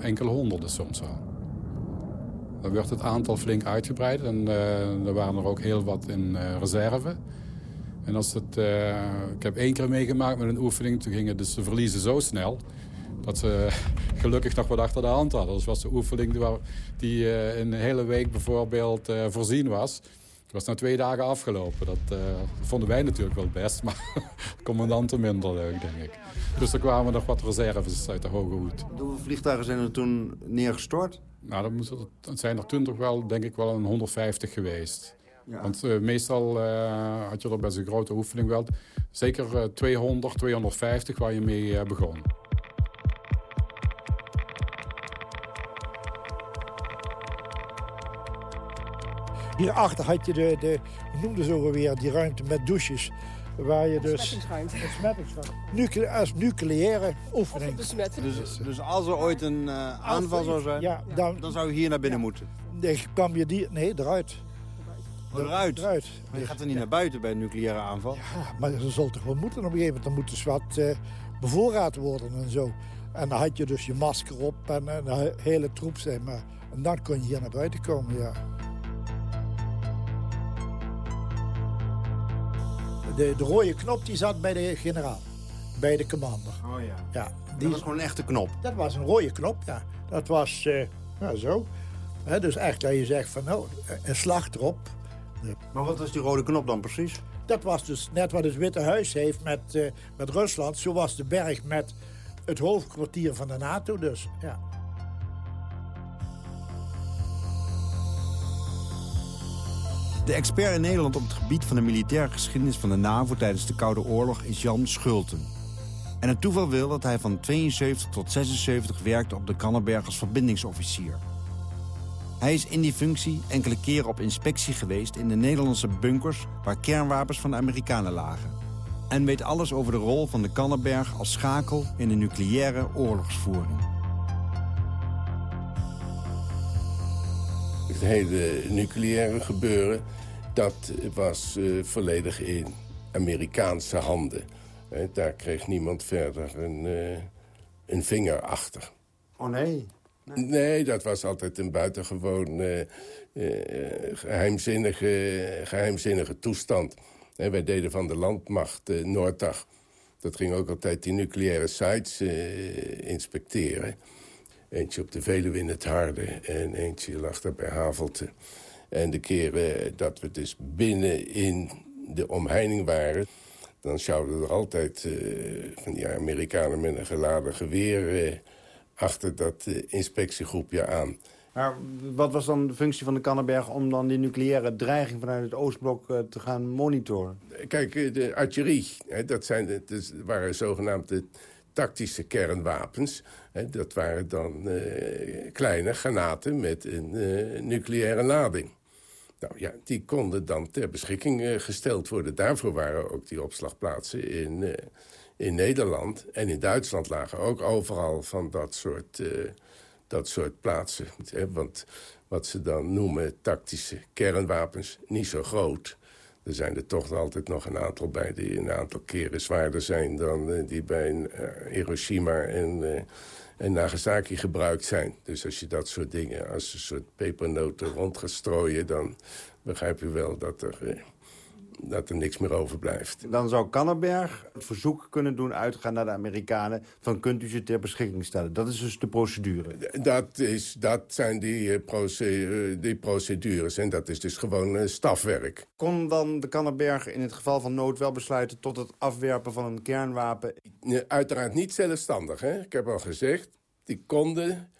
enkele honderden soms al. Dan werd het aantal flink uitgebreid en er waren er ook heel wat in reserve. En als het, ik heb één keer meegemaakt met een oefening, toen gingen dus de verliezen zo snel dat ze gelukkig nog wat achter de hand hadden. Dus was de oefening die uh, een hele week bijvoorbeeld uh, voorzien was. Het was na twee dagen afgelopen. Dat vonden wij natuurlijk wel best, maar commandanten minder leuk, denk ik. Dus er kwamen nog wat reserves uit de Hoge Hoed. Hoeveel vliegtuigen zijn er toen neergestort? Nou, dat zijn er toen toch wel, denk ik, wel een 150 geweest. Ja. Want uh, meestal uh, had je er bij zo'n grote oefening wel zeker uh, 200, 250 waar je mee begon. Hierachter had je de, de hoe noemden ze ook die ruimte met douches. Waar je dus... Nucle als nucleaire oefening. Dus, dus als er ooit een uh, aanval zou zijn, ja, dan, dan zou je hier naar binnen moeten? Nee, kwam je die... Nee, eruit. Oh, eruit? eruit. Maar je gaat er niet naar buiten bij een nucleaire aanval? Ja, maar ze zal toch wel moeten op een gegeven moment. Dan moet dus wat uh, bevoorraad worden en zo. En dan had je dus je masker op en, en een hele troep zijn. Maar, en dan kon je hier naar buiten komen, ja. De, de rode knop die zat bij de generaal. Bij de commander. Oh ja. ja die, dat was gewoon een echte knop? Dat was een rode knop, ja. Dat was uh, nou, zo. He, dus echt dat je zegt van nou, een slag erop. Maar wat was die rode knop dan precies? Dat was dus net wat het Witte Huis heeft met, uh, met Rusland. Zo was de berg met het hoofdkwartier van de NATO dus, ja. De expert in Nederland op het gebied van de militaire geschiedenis van de NAVO tijdens de Koude Oorlog is Jan Schulten. En het toeval wil dat hij van 72 tot 76 werkte op de Kannenberg als verbindingsofficier. Hij is in die functie enkele keren op inspectie geweest in de Nederlandse bunkers waar kernwapens van de Amerikanen lagen. En weet alles over de rol van de Kannenberg als schakel in de nucleaire oorlogsvoering. Het hele nucleaire gebeuren dat was uh, volledig in Amerikaanse handen. He, daar kreeg niemand verder een, uh, een vinger achter. Oh nee? Nee? Dat was altijd een buitengewoon uh, geheimzinnige, geheimzinnige toestand. Wij deden van de landmacht Noorddag. Dat ging ook altijd die nucleaire sites inspecteren. Eentje op de Veluwe in het Harde en eentje lag daar bij Havelte. En de keren dat we dus binnen in de omheining waren... dan sjouwden er altijd uh, van die Amerikanen met een geladen geweer... Achter dat uh, inspectiegroepje aan. Maar wat was dan de functie van de Kannenberg... om dan die nucleaire dreiging vanuit het Oostblok te gaan monitoren? Kijk, de artillerie, hè, dat, zijn dat waren zogenaamde tactische kernwapens. Hè, dat waren dan kleine granaten met een nucleaire lading. Nou ja, die konden dan ter beschikking gesteld worden. Daarvoor waren ook die opslagplaatsen in, in Nederland en in Duitsland lagen ook overal van dat soort, uh, dat soort plaatsen. Want wat ze dan noemen tactische kernwapens, niet zo groot. Er zijn er toch altijd nog een aantal bij die een aantal keren zwaarder zijn... dan die bij Hiroshima en en Nagasaki gebruikt zijn. Dus als je dat soort dingen als een soort pepernoten rond gaat strooien... dan begrijp je wel dat er, eh, dat er niks meer overblijft. Dan zou Kannenberg het verzoek kunnen doen uitgaan naar de Amerikanen... van kunt u ze ter beschikking stellen. Dat is dus de procedure. Dat, is, dat zijn die, uh, proce die procedures en dat is dus gewoon uh, stafwerk. Kon dan de Kannenberg in het geval van nood wel besluiten... tot het afwerpen van een kernwapen? uiteraard niet zelfstandig. Hè? Ik heb al gezegd, die konden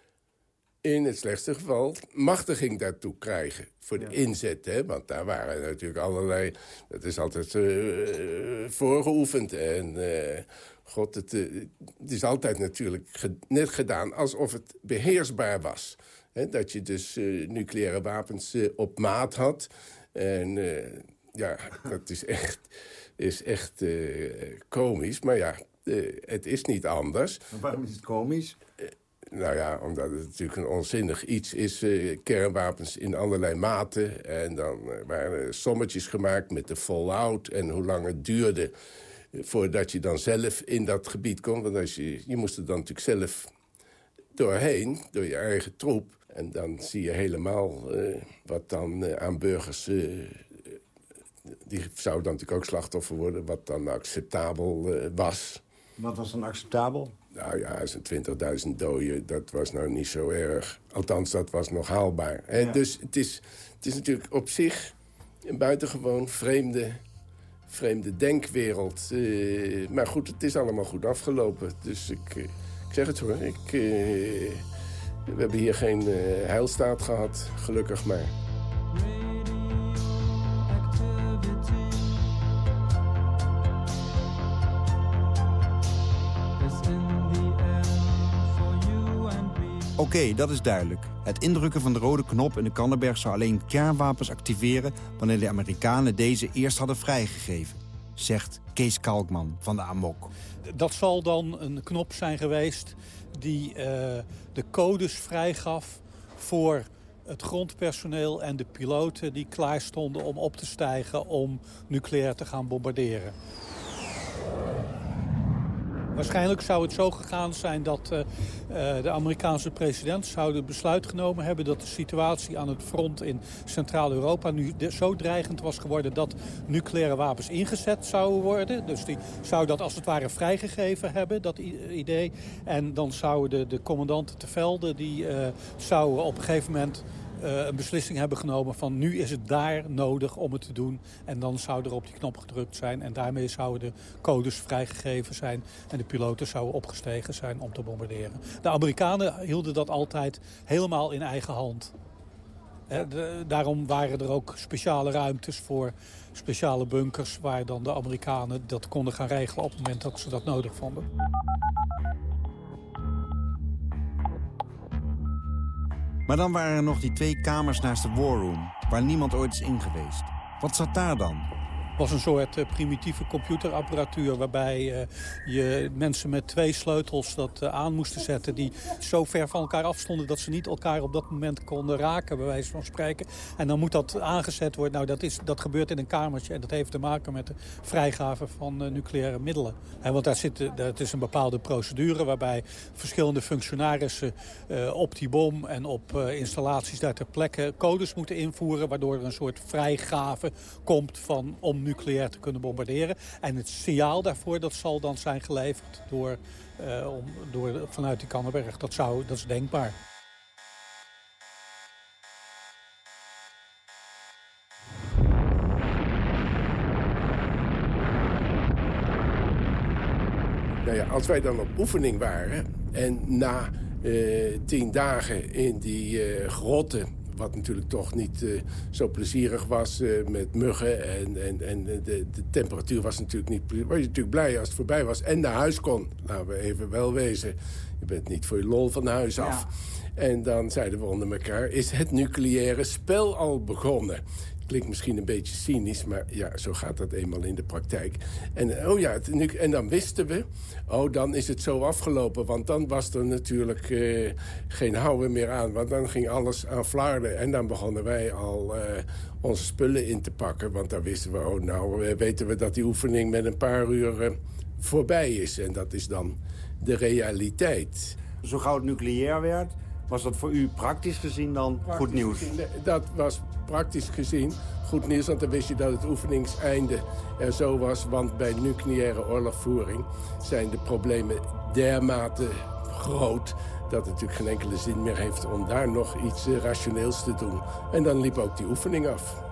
in het slechtste geval machtiging daartoe krijgen. Voor de inzet, hè? want daar waren natuurlijk allerlei... Dat is altijd uh, voorgeoefend. En uh, god, het, uh, het, is altijd natuurlijk net gedaan alsof het beheersbaar was. Hè? Dat je dus nucleaire wapens op maat had. En ja, dat is echt, is echt komisch. Maar ja, het is niet anders. Maar waarom is het komisch? Nou ja, omdat het natuurlijk een onzinnig iets is. Uh, kernwapens in allerlei maten. En dan uh, waren sommetjes gemaakt met de fallout en hoe lang het duurde. voordat je dan zelf in dat gebied komt. Want als je, je moest er dan natuurlijk zelf doorheen, door je eigen troep. En dan zie je helemaal wat dan aan burgers... Die zouden dan natuurlijk ook slachtoffer worden... wat dan acceptabel was. Wat was dan acceptabel? Nou ja, zo'n 20.000 doden, dat was nou niet zo erg. Althans, dat was nog haalbaar. Ja. Dus het is, het is natuurlijk op zich een buitengewoon vreemde, vreemde denkwereld. Uh, maar goed, het is allemaal goed afgelopen. Dus ik, uh, ik zeg het hoor, ik, uh, we hebben hier geen heilstaat gehad, gelukkig maar. Oké, dat is duidelijk. Het indrukken van de rode knop in de Kannenberg zou alleen kernwapens activeren... wanneer de Amerikanen deze eerst hadden vrijgegeven. Zegt Kees Kalkman van de AMOK. Dat zal dan een knop zijn geweest die uh, de codes vrijgaf voor het grondpersoneel en de piloten die klaar stonden om op te stijgen om nucleair te gaan bombarderen. Waarschijnlijk zou het zo gegaan zijn dat uh, uh, de Amerikaanse president zou het besluit genomen hebben... dat de situatie aan het front in Centraal-Europa nu zo dreigend was geworden... dat nucleaire wapens ingezet zouden worden. Dus die zou dat als het ware vrijgegeven hebben, dat idee. En dan zouden de, de commandanten te velden... die uh, zouden op een gegeven moment een beslissing hebben genomen van nu is het daar nodig om het te doen. En dan zou er op die knop gedrukt zijn en daarmee zouden de codes vrijgegeven zijn. En de piloten zouden opgestegen zijn om te bombarderen. De Amerikanen hielden dat altijd helemaal in eigen hand. He, de, daarom waren er ook speciale ruimtes voor speciale bunkers... waar dan de Amerikanen dat konden gaan regelen op het moment dat ze dat nodig vonden. Maar dan waren er nog die twee kamers naast de War Room... waar niemand ooit is ingeweest. Wat zat daar dan? Was een soort uh, primitieve computerapparatuur... waarbij uh, je mensen met twee sleutels dat uh, aan moesten zetten... die zo ver van elkaar afstonden dat ze niet elkaar op dat moment konden raken... bij wijze van spreken. En dan moet dat aangezet worden. Nou, dat, is, dat gebeurt in een kamertje en dat heeft te maken met de vrijgave van nucleaire middelen. En want daar zit, dat is een bepaalde procedure... waarbij verschillende functionarissen op die bom en op installaties daar ter plekke... codes moeten invoeren, waardoor er een soort vrijgave komt van om nucleair te kunnen bombarderen. En het signaal daarvoor dat zal dan zijn geleverd door, uh, om, door, vanuit die Kannenberg. Dat, zou, dat is denkbaar. Nou ja, als wij dan op oefening waren en na uh, tien dagen in die uh, grotten wat natuurlijk toch niet uh, zo plezierig was uh, met muggen. En, en, en de, de, temperatuur was natuurlijk niet... was je natuurlijk blij als het voorbij was en naar huis kon. Laten we even wel wezen. Je bent niet voor je lol van huis af. Ja. En dan zeiden we onder elkaar... is het nucleaire spel al begonnen? Klinkt misschien een beetje cynisch, maar ja, zo gaat dat eenmaal in de praktijk. En, oh ja, nu, en dan wisten we, oh, dan is het zo afgelopen. Want dan was er natuurlijk uh, geen houden meer aan. Want dan ging alles aan flarden. En dan begonnen wij al uh, onze spullen in te pakken. Want dan wisten we, oh, nou weten we dat die oefening met een paar uur voorbij is. En dat is dan de realiteit. Zo gauw het nucleair werd, was dat voor u praktisch gezien dan praktisch goed nieuws? Gezien, dat was praktisch gezien goed nieuws. Want dan wist je dat het oefeningseinde er zo was. Want bij nucleaire oorlogvoering zijn de problemen dermate groot... dat het natuurlijk geen enkele zin meer heeft om daar nog iets uh, rationeels te doen. En dan liep ook die oefening af.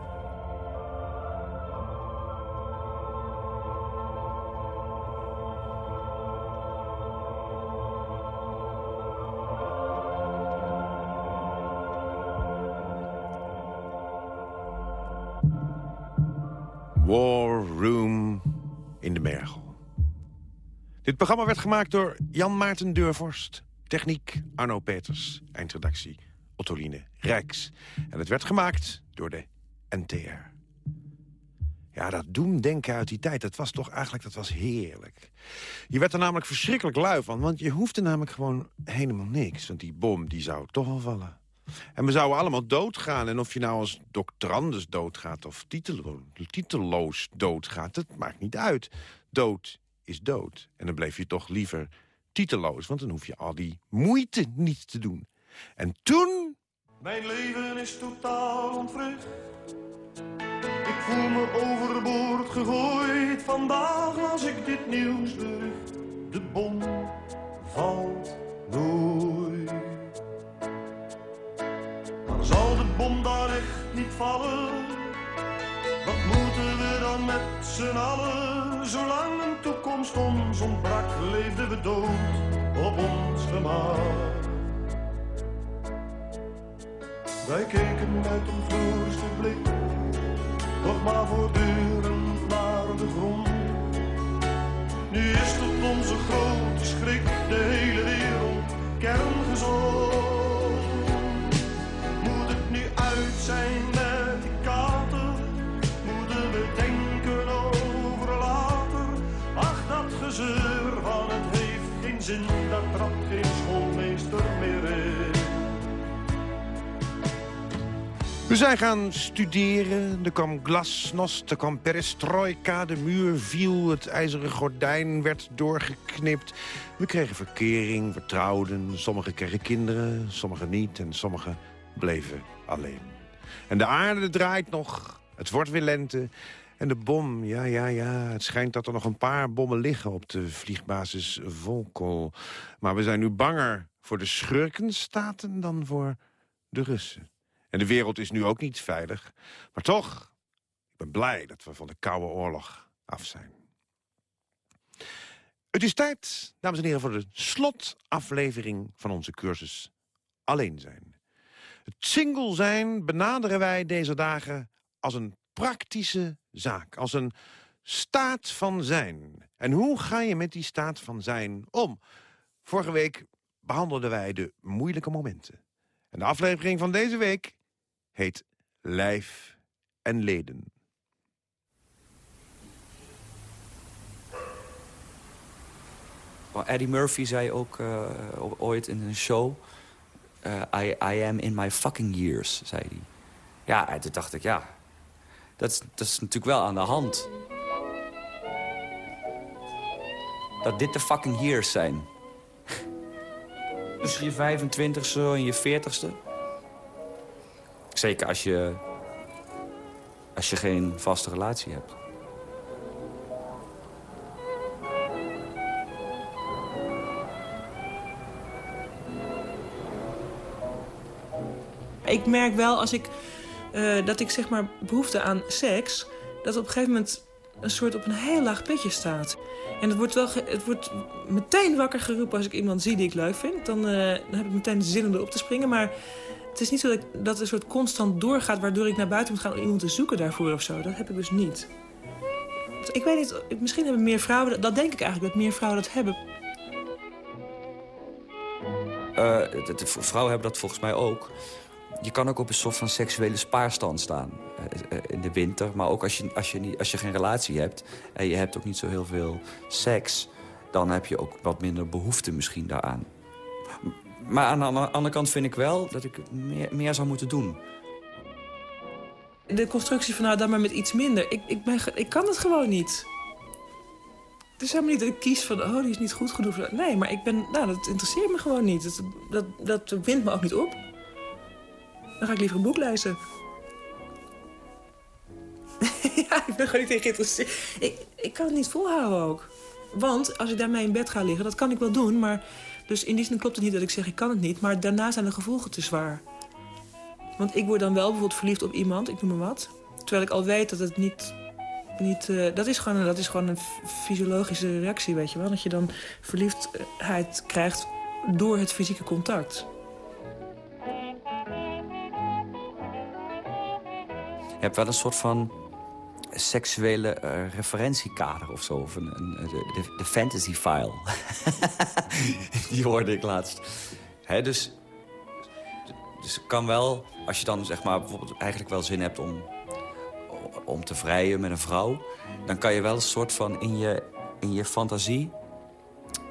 Dit programma werd gemaakt door Jan Maarten Deurvorst. Techniek Arno Peters. Eindredactie Ottoline Rijks. En het werd gemaakt door de NTR. Ja, dat doemdenken uit die tijd, dat was toch eigenlijk dat was heerlijk. Je werd er namelijk verschrikkelijk lui van, want je hoefde namelijk gewoon helemaal niks. Want die bom die zou toch al vallen. En we zouden allemaal doodgaan. En of je nou als doctorandus doodgaat of titelloos doodgaat... dat maakt niet uit. Dood is dood. En dan bleef je toch liever titeloos. Want dan hoef je al die moeite niet te doen. En toen... Mijn leven is totaal ontwricht. Ik voel me overboord gegooid. Vandaag als ik dit nieuws bericht. De bom valt nooit. Bom daar echt niet vallen? Wat moeten we dan met z'n allen? Zolang een toekomst ons ontbrak, leefden we dood op ons gemak. Wij keken met een vloerste blik, nog maar voortdurend naar de grond. Nu is tot onze grote schrik de hele wereld kerngezond. Zijn met die kater? Moeten we denken over later? Ach, dat gezeur van het heeft geen zin, dat trapt geen schoolmeester meer in. We zijn gaan studeren, er kwam glasnost, er kwam perestroika... de muur viel, het ijzeren gordijn werd doorgeknipt. We kregen verkering, we trouwden, sommigen kregen kinderen, sommigen niet... en sommigen bleven alleen. En de aarde draait nog, het wordt weer lente... En de bom, ja, ja, ja, het schijnt dat er nog een paar bommen liggen op de vliegbasis Volkel. Maar we zijn nu banger voor de schurkenstaten dan voor de Russen. En de wereld is nu ook niet veilig. Maar toch, ik ben blij dat we van de Koude Oorlog af zijn. Het is tijd, dames en heren, voor de slotaflevering van onze cursus Alleen zijn. Het single zijn benaderen wij deze dagen als een praktische zaak. Als een staat van zijn. En hoe ga je met die staat van zijn om? Vorige week behandelden wij de moeilijke momenten. En de aflevering van deze week heet Lijf en Leden. Eddie Murphy zei ook uh, ooit in een show... Uh, I, I am in my fucking years, zei hij. Ja, en toen dacht ik, ja, dat is, dat is natuurlijk wel aan de hand. Dat dit de fucking years zijn. Tussen je 25ste en je 40ste. Zeker als je, als je geen vaste relatie hebt. Ik merk wel als ik, uh, dat ik zeg maar behoefte aan seks... dat op een gegeven moment een soort op een heel laag pitje staat. En het wordt, wel het wordt meteen wakker geroepen als ik iemand zie die ik leuk vind. Dan, uh, dan heb ik meteen zin om erop te springen. Maar het is niet zo dat, dat een soort constant doorgaat... waardoor ik naar buiten moet gaan om iemand te zoeken daarvoor of zo. Dat heb ik dus niet. Ik weet niet, misschien hebben meer vrouwen... Dat denk ik eigenlijk, dat meer vrouwen dat hebben. Uh, vrouwen hebben dat volgens mij ook. Je kan ook op een soort van seksuele spaarstand staan uh, uh, in de winter. Maar ook als je, als, je niet, als je geen relatie hebt en je hebt ook niet zo heel veel seks... dan heb je ook wat minder behoefte misschien daaraan. Maar aan de andere kant vind ik wel dat ik meer, meer zou moeten doen. De constructie van nou dan maar met iets minder. Ik, ik, ben, ik kan het gewoon niet. Het is helemaal niet dat ik kies van, oh, die is niet goed genoeg. Nee, maar ik ben, nou, dat interesseert me gewoon niet. Dat, dat, dat wint me ook niet op. Dan ga ik liever een boek lezen. ja, ik ben gewoon niet tegen geïnteresseerd. Ik, ik kan het niet volhouden ook. Want als ik daarmee in bed ga liggen, dat kan ik wel doen, maar... Dus in die zin klopt het niet dat ik zeg, ik kan het niet. Maar daarna zijn de gevolgen te zwaar. Want ik word dan wel bijvoorbeeld verliefd op iemand, ik noem maar wat. Terwijl ik al weet dat het niet... niet dat, is gewoon, dat is gewoon een fysiologische reactie, weet je wel. Dat je dan verliefdheid krijgt door het fysieke contact. Hebt wel een soort van seksuele uh, referentiekader of zo. Of een, een, de, de fantasy file. Die hoorde ik laatst. Hè, dus, dus kan wel, als je dan zeg maar bijvoorbeeld eigenlijk wel zin hebt om, om te vrijen met een vrouw... dan kan je wel een soort van in je, in je fantasie...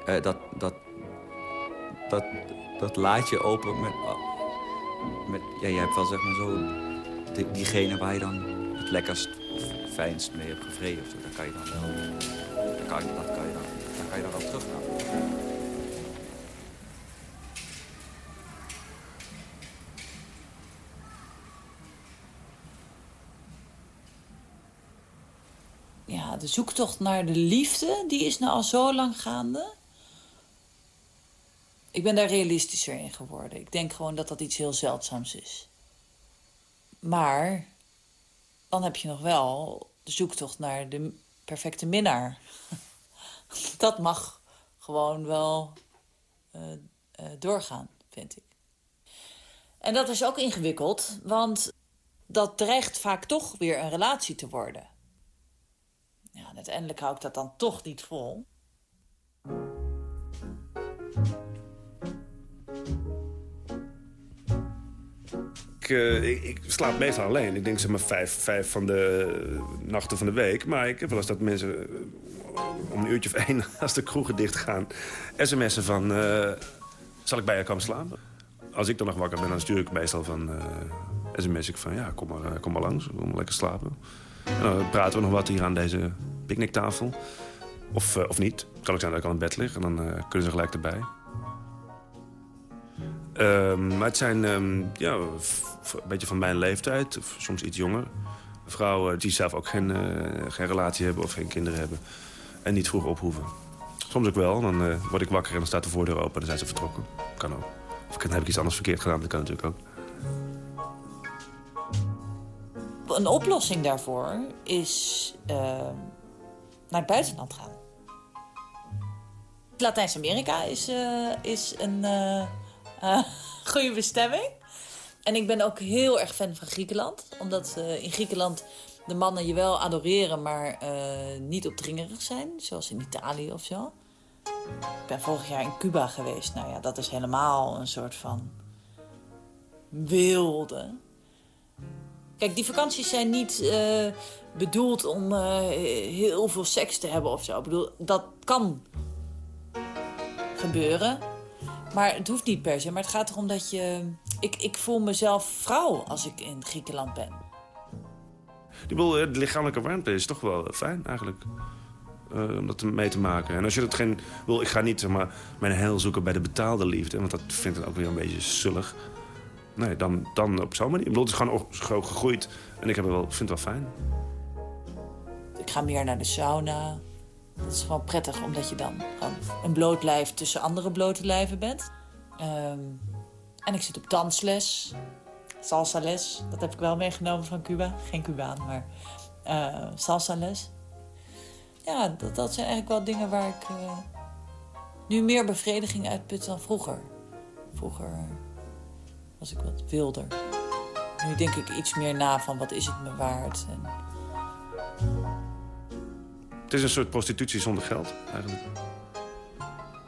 Uh, dat, dat, dat, dat laat je open met, met, ja, je hebt wel zeg maar zo die- diegene waar je dan het lekkerst of fijnst mee hebt gevreden. Of zo. Kan je dan wel, daar kan, je- dat kan je dan, daar kan je dan wel terug gaan. Ja, de zoektocht naar de liefde, die is nou al zo lang gaande. Ik ben daar realistischer in geworden. Ik denk gewoon dat dat iets heel zeldzaams is. Maar dan heb je nog wel de zoektocht naar de perfecte minnaar. Dat mag gewoon wel eh, eh, doorgaan, vind ik. En dat is ook ingewikkeld, want dat dreigt vaak toch weer een relatie te worden. Ja, uiteindelijk hou ik dat dan toch niet vol. Ik, eh, ik, ik slaap meestal alleen. Ik denk zeg maar vijf, vijf van de nachten van de week. Maar ik heb wel eens dat mensen eh, om een uurtje of één, als de kroegen dicht gaan... sms'en van, eh, zal ik bij je komen slapen? Als ik dan nog wakker ben, dan stuur ik meestal van... eh sms ik van, ja, kom maar, eh, kom maar langs, kom lekker slapen. En dan praten we nog wat hier aan deze picknicktafel. Of, eh, of niet. Het kan ook zijn dat ik al in bed lig en dan eh, kunnen ze gelijk erbij. Ehm, maar het zijn ehm, ja, een beetje van mijn leeftijd, of soms iets jonger. Vrouwen die zelf ook geen, eh, geen relatie hebben of geen kinderen hebben. En niet vroeg ophoeven. Soms ook wel, dan eh, word ik wakker en dan staat de voordeur open en dan zijn ze vertrokken. Kan ook. Of dan heb ik iets anders verkeerd gedaan, dat kan natuurlijk ook. Een oplossing daarvoor is eh, naar het buitenland gaan. Latijns-Amerika is, is een eh, goede bestemming. En ik ben ook heel erg fan van Griekenland. Omdat eh, in Griekenland de mannen je wel adoreren, maar eh, niet opdringerig zijn. Zoals in Italië of zo. Ik ben vorig jaar in Cuba geweest. Nou ja, dat is helemaal een soort van wilde. Kijk, die vakanties zijn niet bedoeld om heel veel seks te hebben of zo. Ik bedoel, dat kan gebeuren. Maar het hoeft niet per se. Maar het gaat erom dat je... Ik, ik voel mezelf vrouw als ik in Griekenland ben. Ik bedoel, eh, de lichamelijke warmte is toch wel fijn eigenlijk. eh, om dat mee te maken. En als je dat geen... Wil, ik ga niet zeg maar, mijn heil zoeken bij de betaalde liefde. Want dat vind ik ook weer een beetje zullig. Nee, dan, dan op zo'n manier. Ik bedoel, het is gewoon gewoon gegroeid. En ik heb het wel, vind het wel fijn. Ik ga meer naar de sauna. Dat is gewoon prettig, omdat je dan gewoon een bloot lijf tussen andere blote lijven bent. Ehm, en ik zit op dansles. Salsa les. Dat heb ik wel meegenomen van Cuba. Geen Cubaan, maar eh salsa les. Ja, dat, dat zijn eigenlijk wel dingen waar ik eh, nu meer bevrediging uit put dan vroeger. Vroeger was ik wat wilder. Nu denk ik iets meer na van wat is het me waard. En is een soort prostitutie zonder geld, eigenlijk.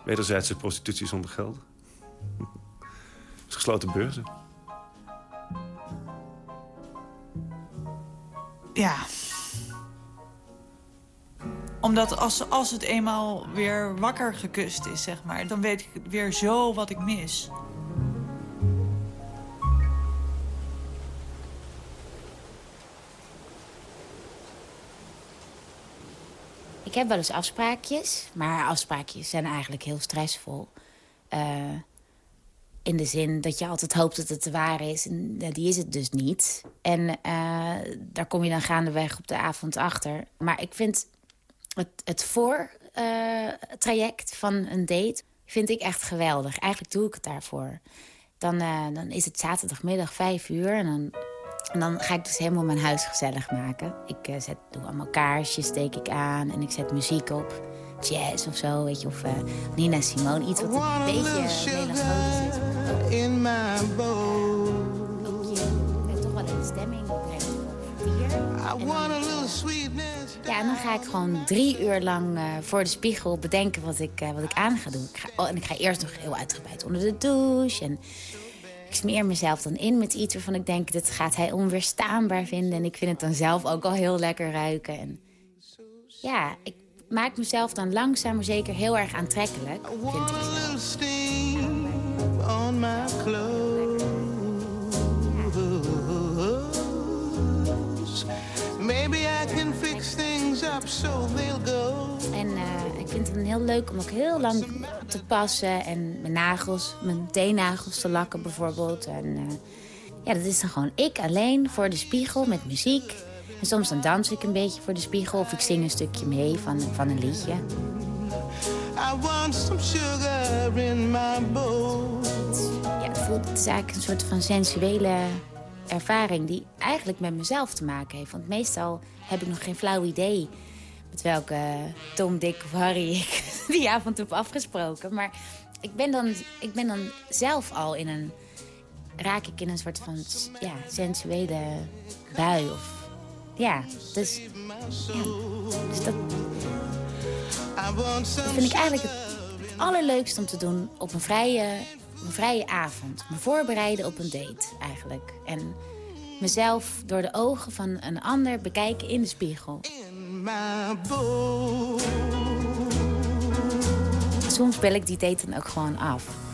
Wederzijdse prostitutie zonder geld. Het is gesloten beurzen. Ja. Omdat als, als het eenmaal weer wakker gekust is, zeg maar... dan weet ik weer zo wat ik mis. Heb wel eens afspraakjes, maar afspraakjes zijn eigenlijk heel stressvol. Eh, in de zin dat je altijd hoopt dat het waar is. En die is het dus niet. En eh, daar kom je dan gaandeweg op de avond achter. Maar ik vind het, het voortraject van een date vind ik echt geweldig. Eigenlijk doe ik het daarvoor. Dan, eh, dan is het zaterdagmiddag vijf uur en dan en dan ga ik dus helemaal mijn huis gezellig maken. Ik eh, zet, doe allemaal kaarsjes, steek ik aan en ik zet muziek op. Jazz of zo, weet je, of eh, Nina Simone. Iets wat een beetje melancholisch is. in my bowl. Ook je toch wel stemming brengt een sweetness. Ja, en dan ga ik gewoon drie uur lang eh, voor de spiegel bedenken wat ik, wat ik aan ga doen. Ik ga, oh, en ik ga eerst nog heel uitgebreid onder de douche. En ik smeer mezelf dan in met iets waarvan ik denk... dat gaat hij onweerstaanbaar vinden. En ik vind het dan zelf ook al heel lekker ruiken. En ja, ik maak mezelf dan langzaam maar zeker heel erg aantrekkelijk. En uh, ik vind het heel leuk om ook heel lang te passen. En mijn nagels, mijn teennagels te lakken bijvoorbeeld. En uh, ja, dat is dan gewoon ik alleen voor de spiegel met muziek. En soms dan dans ik een beetje voor de spiegel of ik zing een stukje mee van, van een liedje. I want some sugar in my bowl. Ja, het, voelt, het is eigenlijk een soort van sensuele ervaring die eigenlijk met mezelf te maken heeft. Want meestal heb ik nog geen flauw idee met welke Tom, Dick of Harry ik die avond heb afgesproken. Maar ik ben dan, ik ben dan zelf al in een... raak ik in een soort van ja, sensuele bui. Of, ja, dus, ja, dus dat, dat vind ik eigenlijk het allerleukste om te doen op een vrije, een vrije avond. Me voorbereiden op een date eigenlijk. En mezelf door de ogen van een ander bekijken in de spiegel. Soms bel ik die date dan ook gewoon af.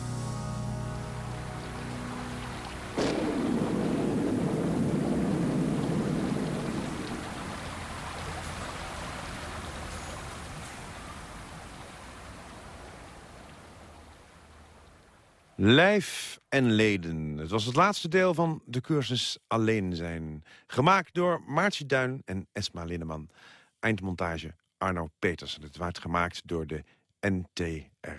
Lijf en leden. Het was het laatste deel van de cursus Alleen zijn. Gemaakt door Maartje Duin en Esma Linneman. Eindmontage Arno Petersen. Het werd gemaakt door de NTR.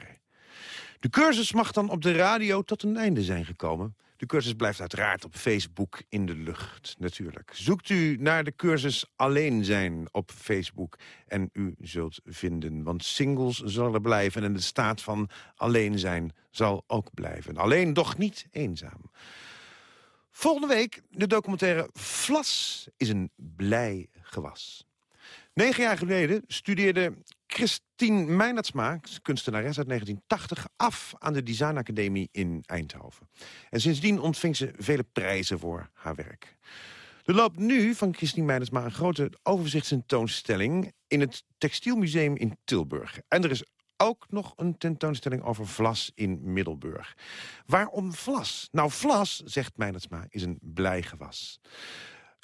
De cursus mag dan op de radio tot een einde zijn gekomen. De cursus blijft uiteraard op Facebook in de lucht, natuurlijk. Zoekt u naar de cursus Alleen zijn op Facebook en u zult vinden. Want singles zullen blijven en de staat van alleen zijn zal ook blijven. Alleen, doch niet eenzaam. Volgende week de documentaire Vlas is een blij gewas. Negen jaar geleden studeerde Christine Meinertsma, kunstenares uit 1980, af aan de Designacademie in Eindhoven. En sindsdien ontving ze vele prijzen voor haar werk. Er loopt nu van Christine Meinertsma een grote overzichtstentoonstelling in het Textielmuseum in Tilburg. En er is ook nog een tentoonstelling over vlas in Middelburg. Waarom vlas? Nou, vlas, zegt Meinertsma, is een blij gewas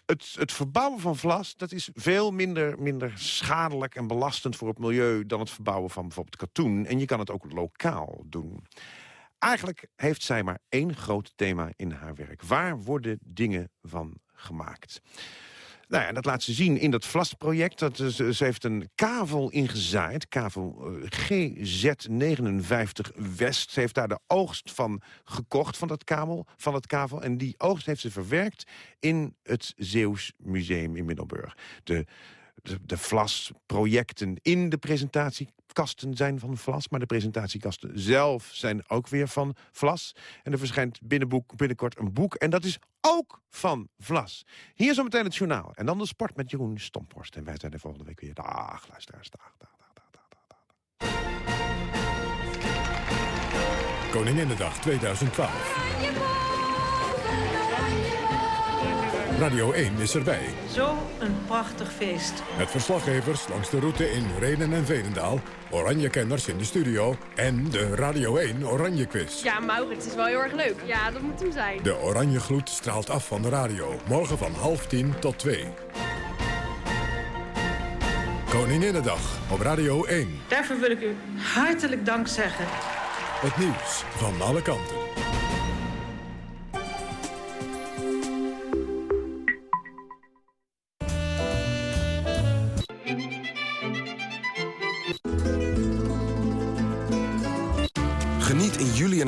het, het verbouwen van vlas dat is veel minder, minder schadelijk en belastend voor het milieu... dan het verbouwen van bijvoorbeeld katoen. En je kan het ook lokaal doen. Eigenlijk heeft zij maar één groot thema in haar werk. Waar worden dingen van gemaakt? Nou ja, dat laat ze zien in dat vlasproject. Dat, ze, ze heeft een kavel ingezaaid, kavel uh, GZ59 West. Ze heeft daar de oogst van gekocht, van dat, kavel, van het kavel. En die oogst heeft ze verwerkt in het Zeeuws Museum in Middelburg. De de, de vlasprojecten in de presentatiekasten zijn van vlas... maar de presentatiekasten zelf zijn ook weer van vlas. En er verschijnt binnenboek, binnenkort een boek en dat is ook van vlas. Hier zometeen het journaal en dan de sport met Jeroen Stomphorst. En wij zijn er volgende week weer. Dag, luisteraars. Dag, dag, dag, dag, dag, dag. Koninginnedag 2012. Radio 1 is erbij. Zo een prachtig feest. Met verslaggevers langs de route in Renen en Veenendaal... Oranje-kenners in de studio en de Radio 1 Oranje Quiz. Ja, Maurits, is wel heel erg leuk. Ja, dat moet hem zijn. De Oranje Gloed straalt af van de radio. Morgen van half tien tot twee. Koninginnedag op Radio 1. Daarvoor wil ik u hartelijk dank zeggen. Het nieuws van alle kanten.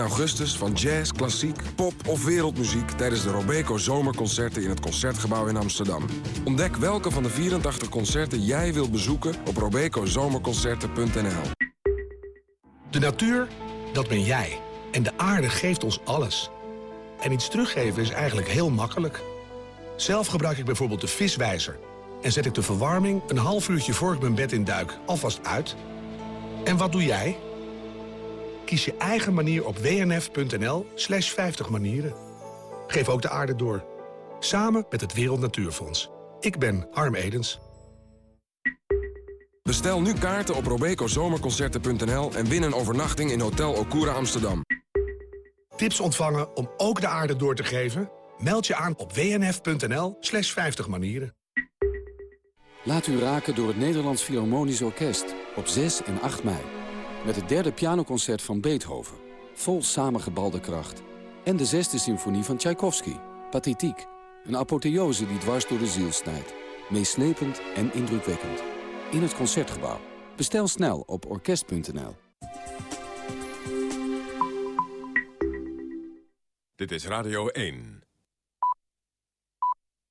Augustus van jazz, klassiek, pop of wereldmuziek... tijdens de Robeco Zomerconcerten in het Concertgebouw in Amsterdam. Ontdek welke van de 84 concerten jij wilt bezoeken op robecozomerconcerten.nl. De natuur, dat ben jij. En de aarde geeft ons alles. En iets teruggeven is eigenlijk heel makkelijk. Zelf gebruik ik bijvoorbeeld de viswijzer. En zet ik de verwarming een half uurtje voor ik mijn bed in duik alvast uit. En wat doe jij? Kies je eigen manier op wnf.nl slash 50 manieren. Geef ook de aarde door. Samen met het Wereld Natuurfonds. Ik ben Harm Edens. Bestel nu kaarten op robecozomerconcerten.nl en win een overnachting in Hotel Okura Amsterdam. Tips ontvangen om ook de aarde door te geven? Meld je aan op wnf.nl slash 50 manieren. Laat u raken door het Nederlands Philharmonisch Orkest op 6 en 8 mei. Met het derde pianoconcert van Beethoven. Vol samengebalde kracht. En de zesde symfonie van Tchaikovsky. Pathetiek. Een apotheose die dwars door de ziel snijdt. Meeslepend en indrukwekkend. In het Concertgebouw. Bestel snel op orkest.nl. Dit is Radio 1.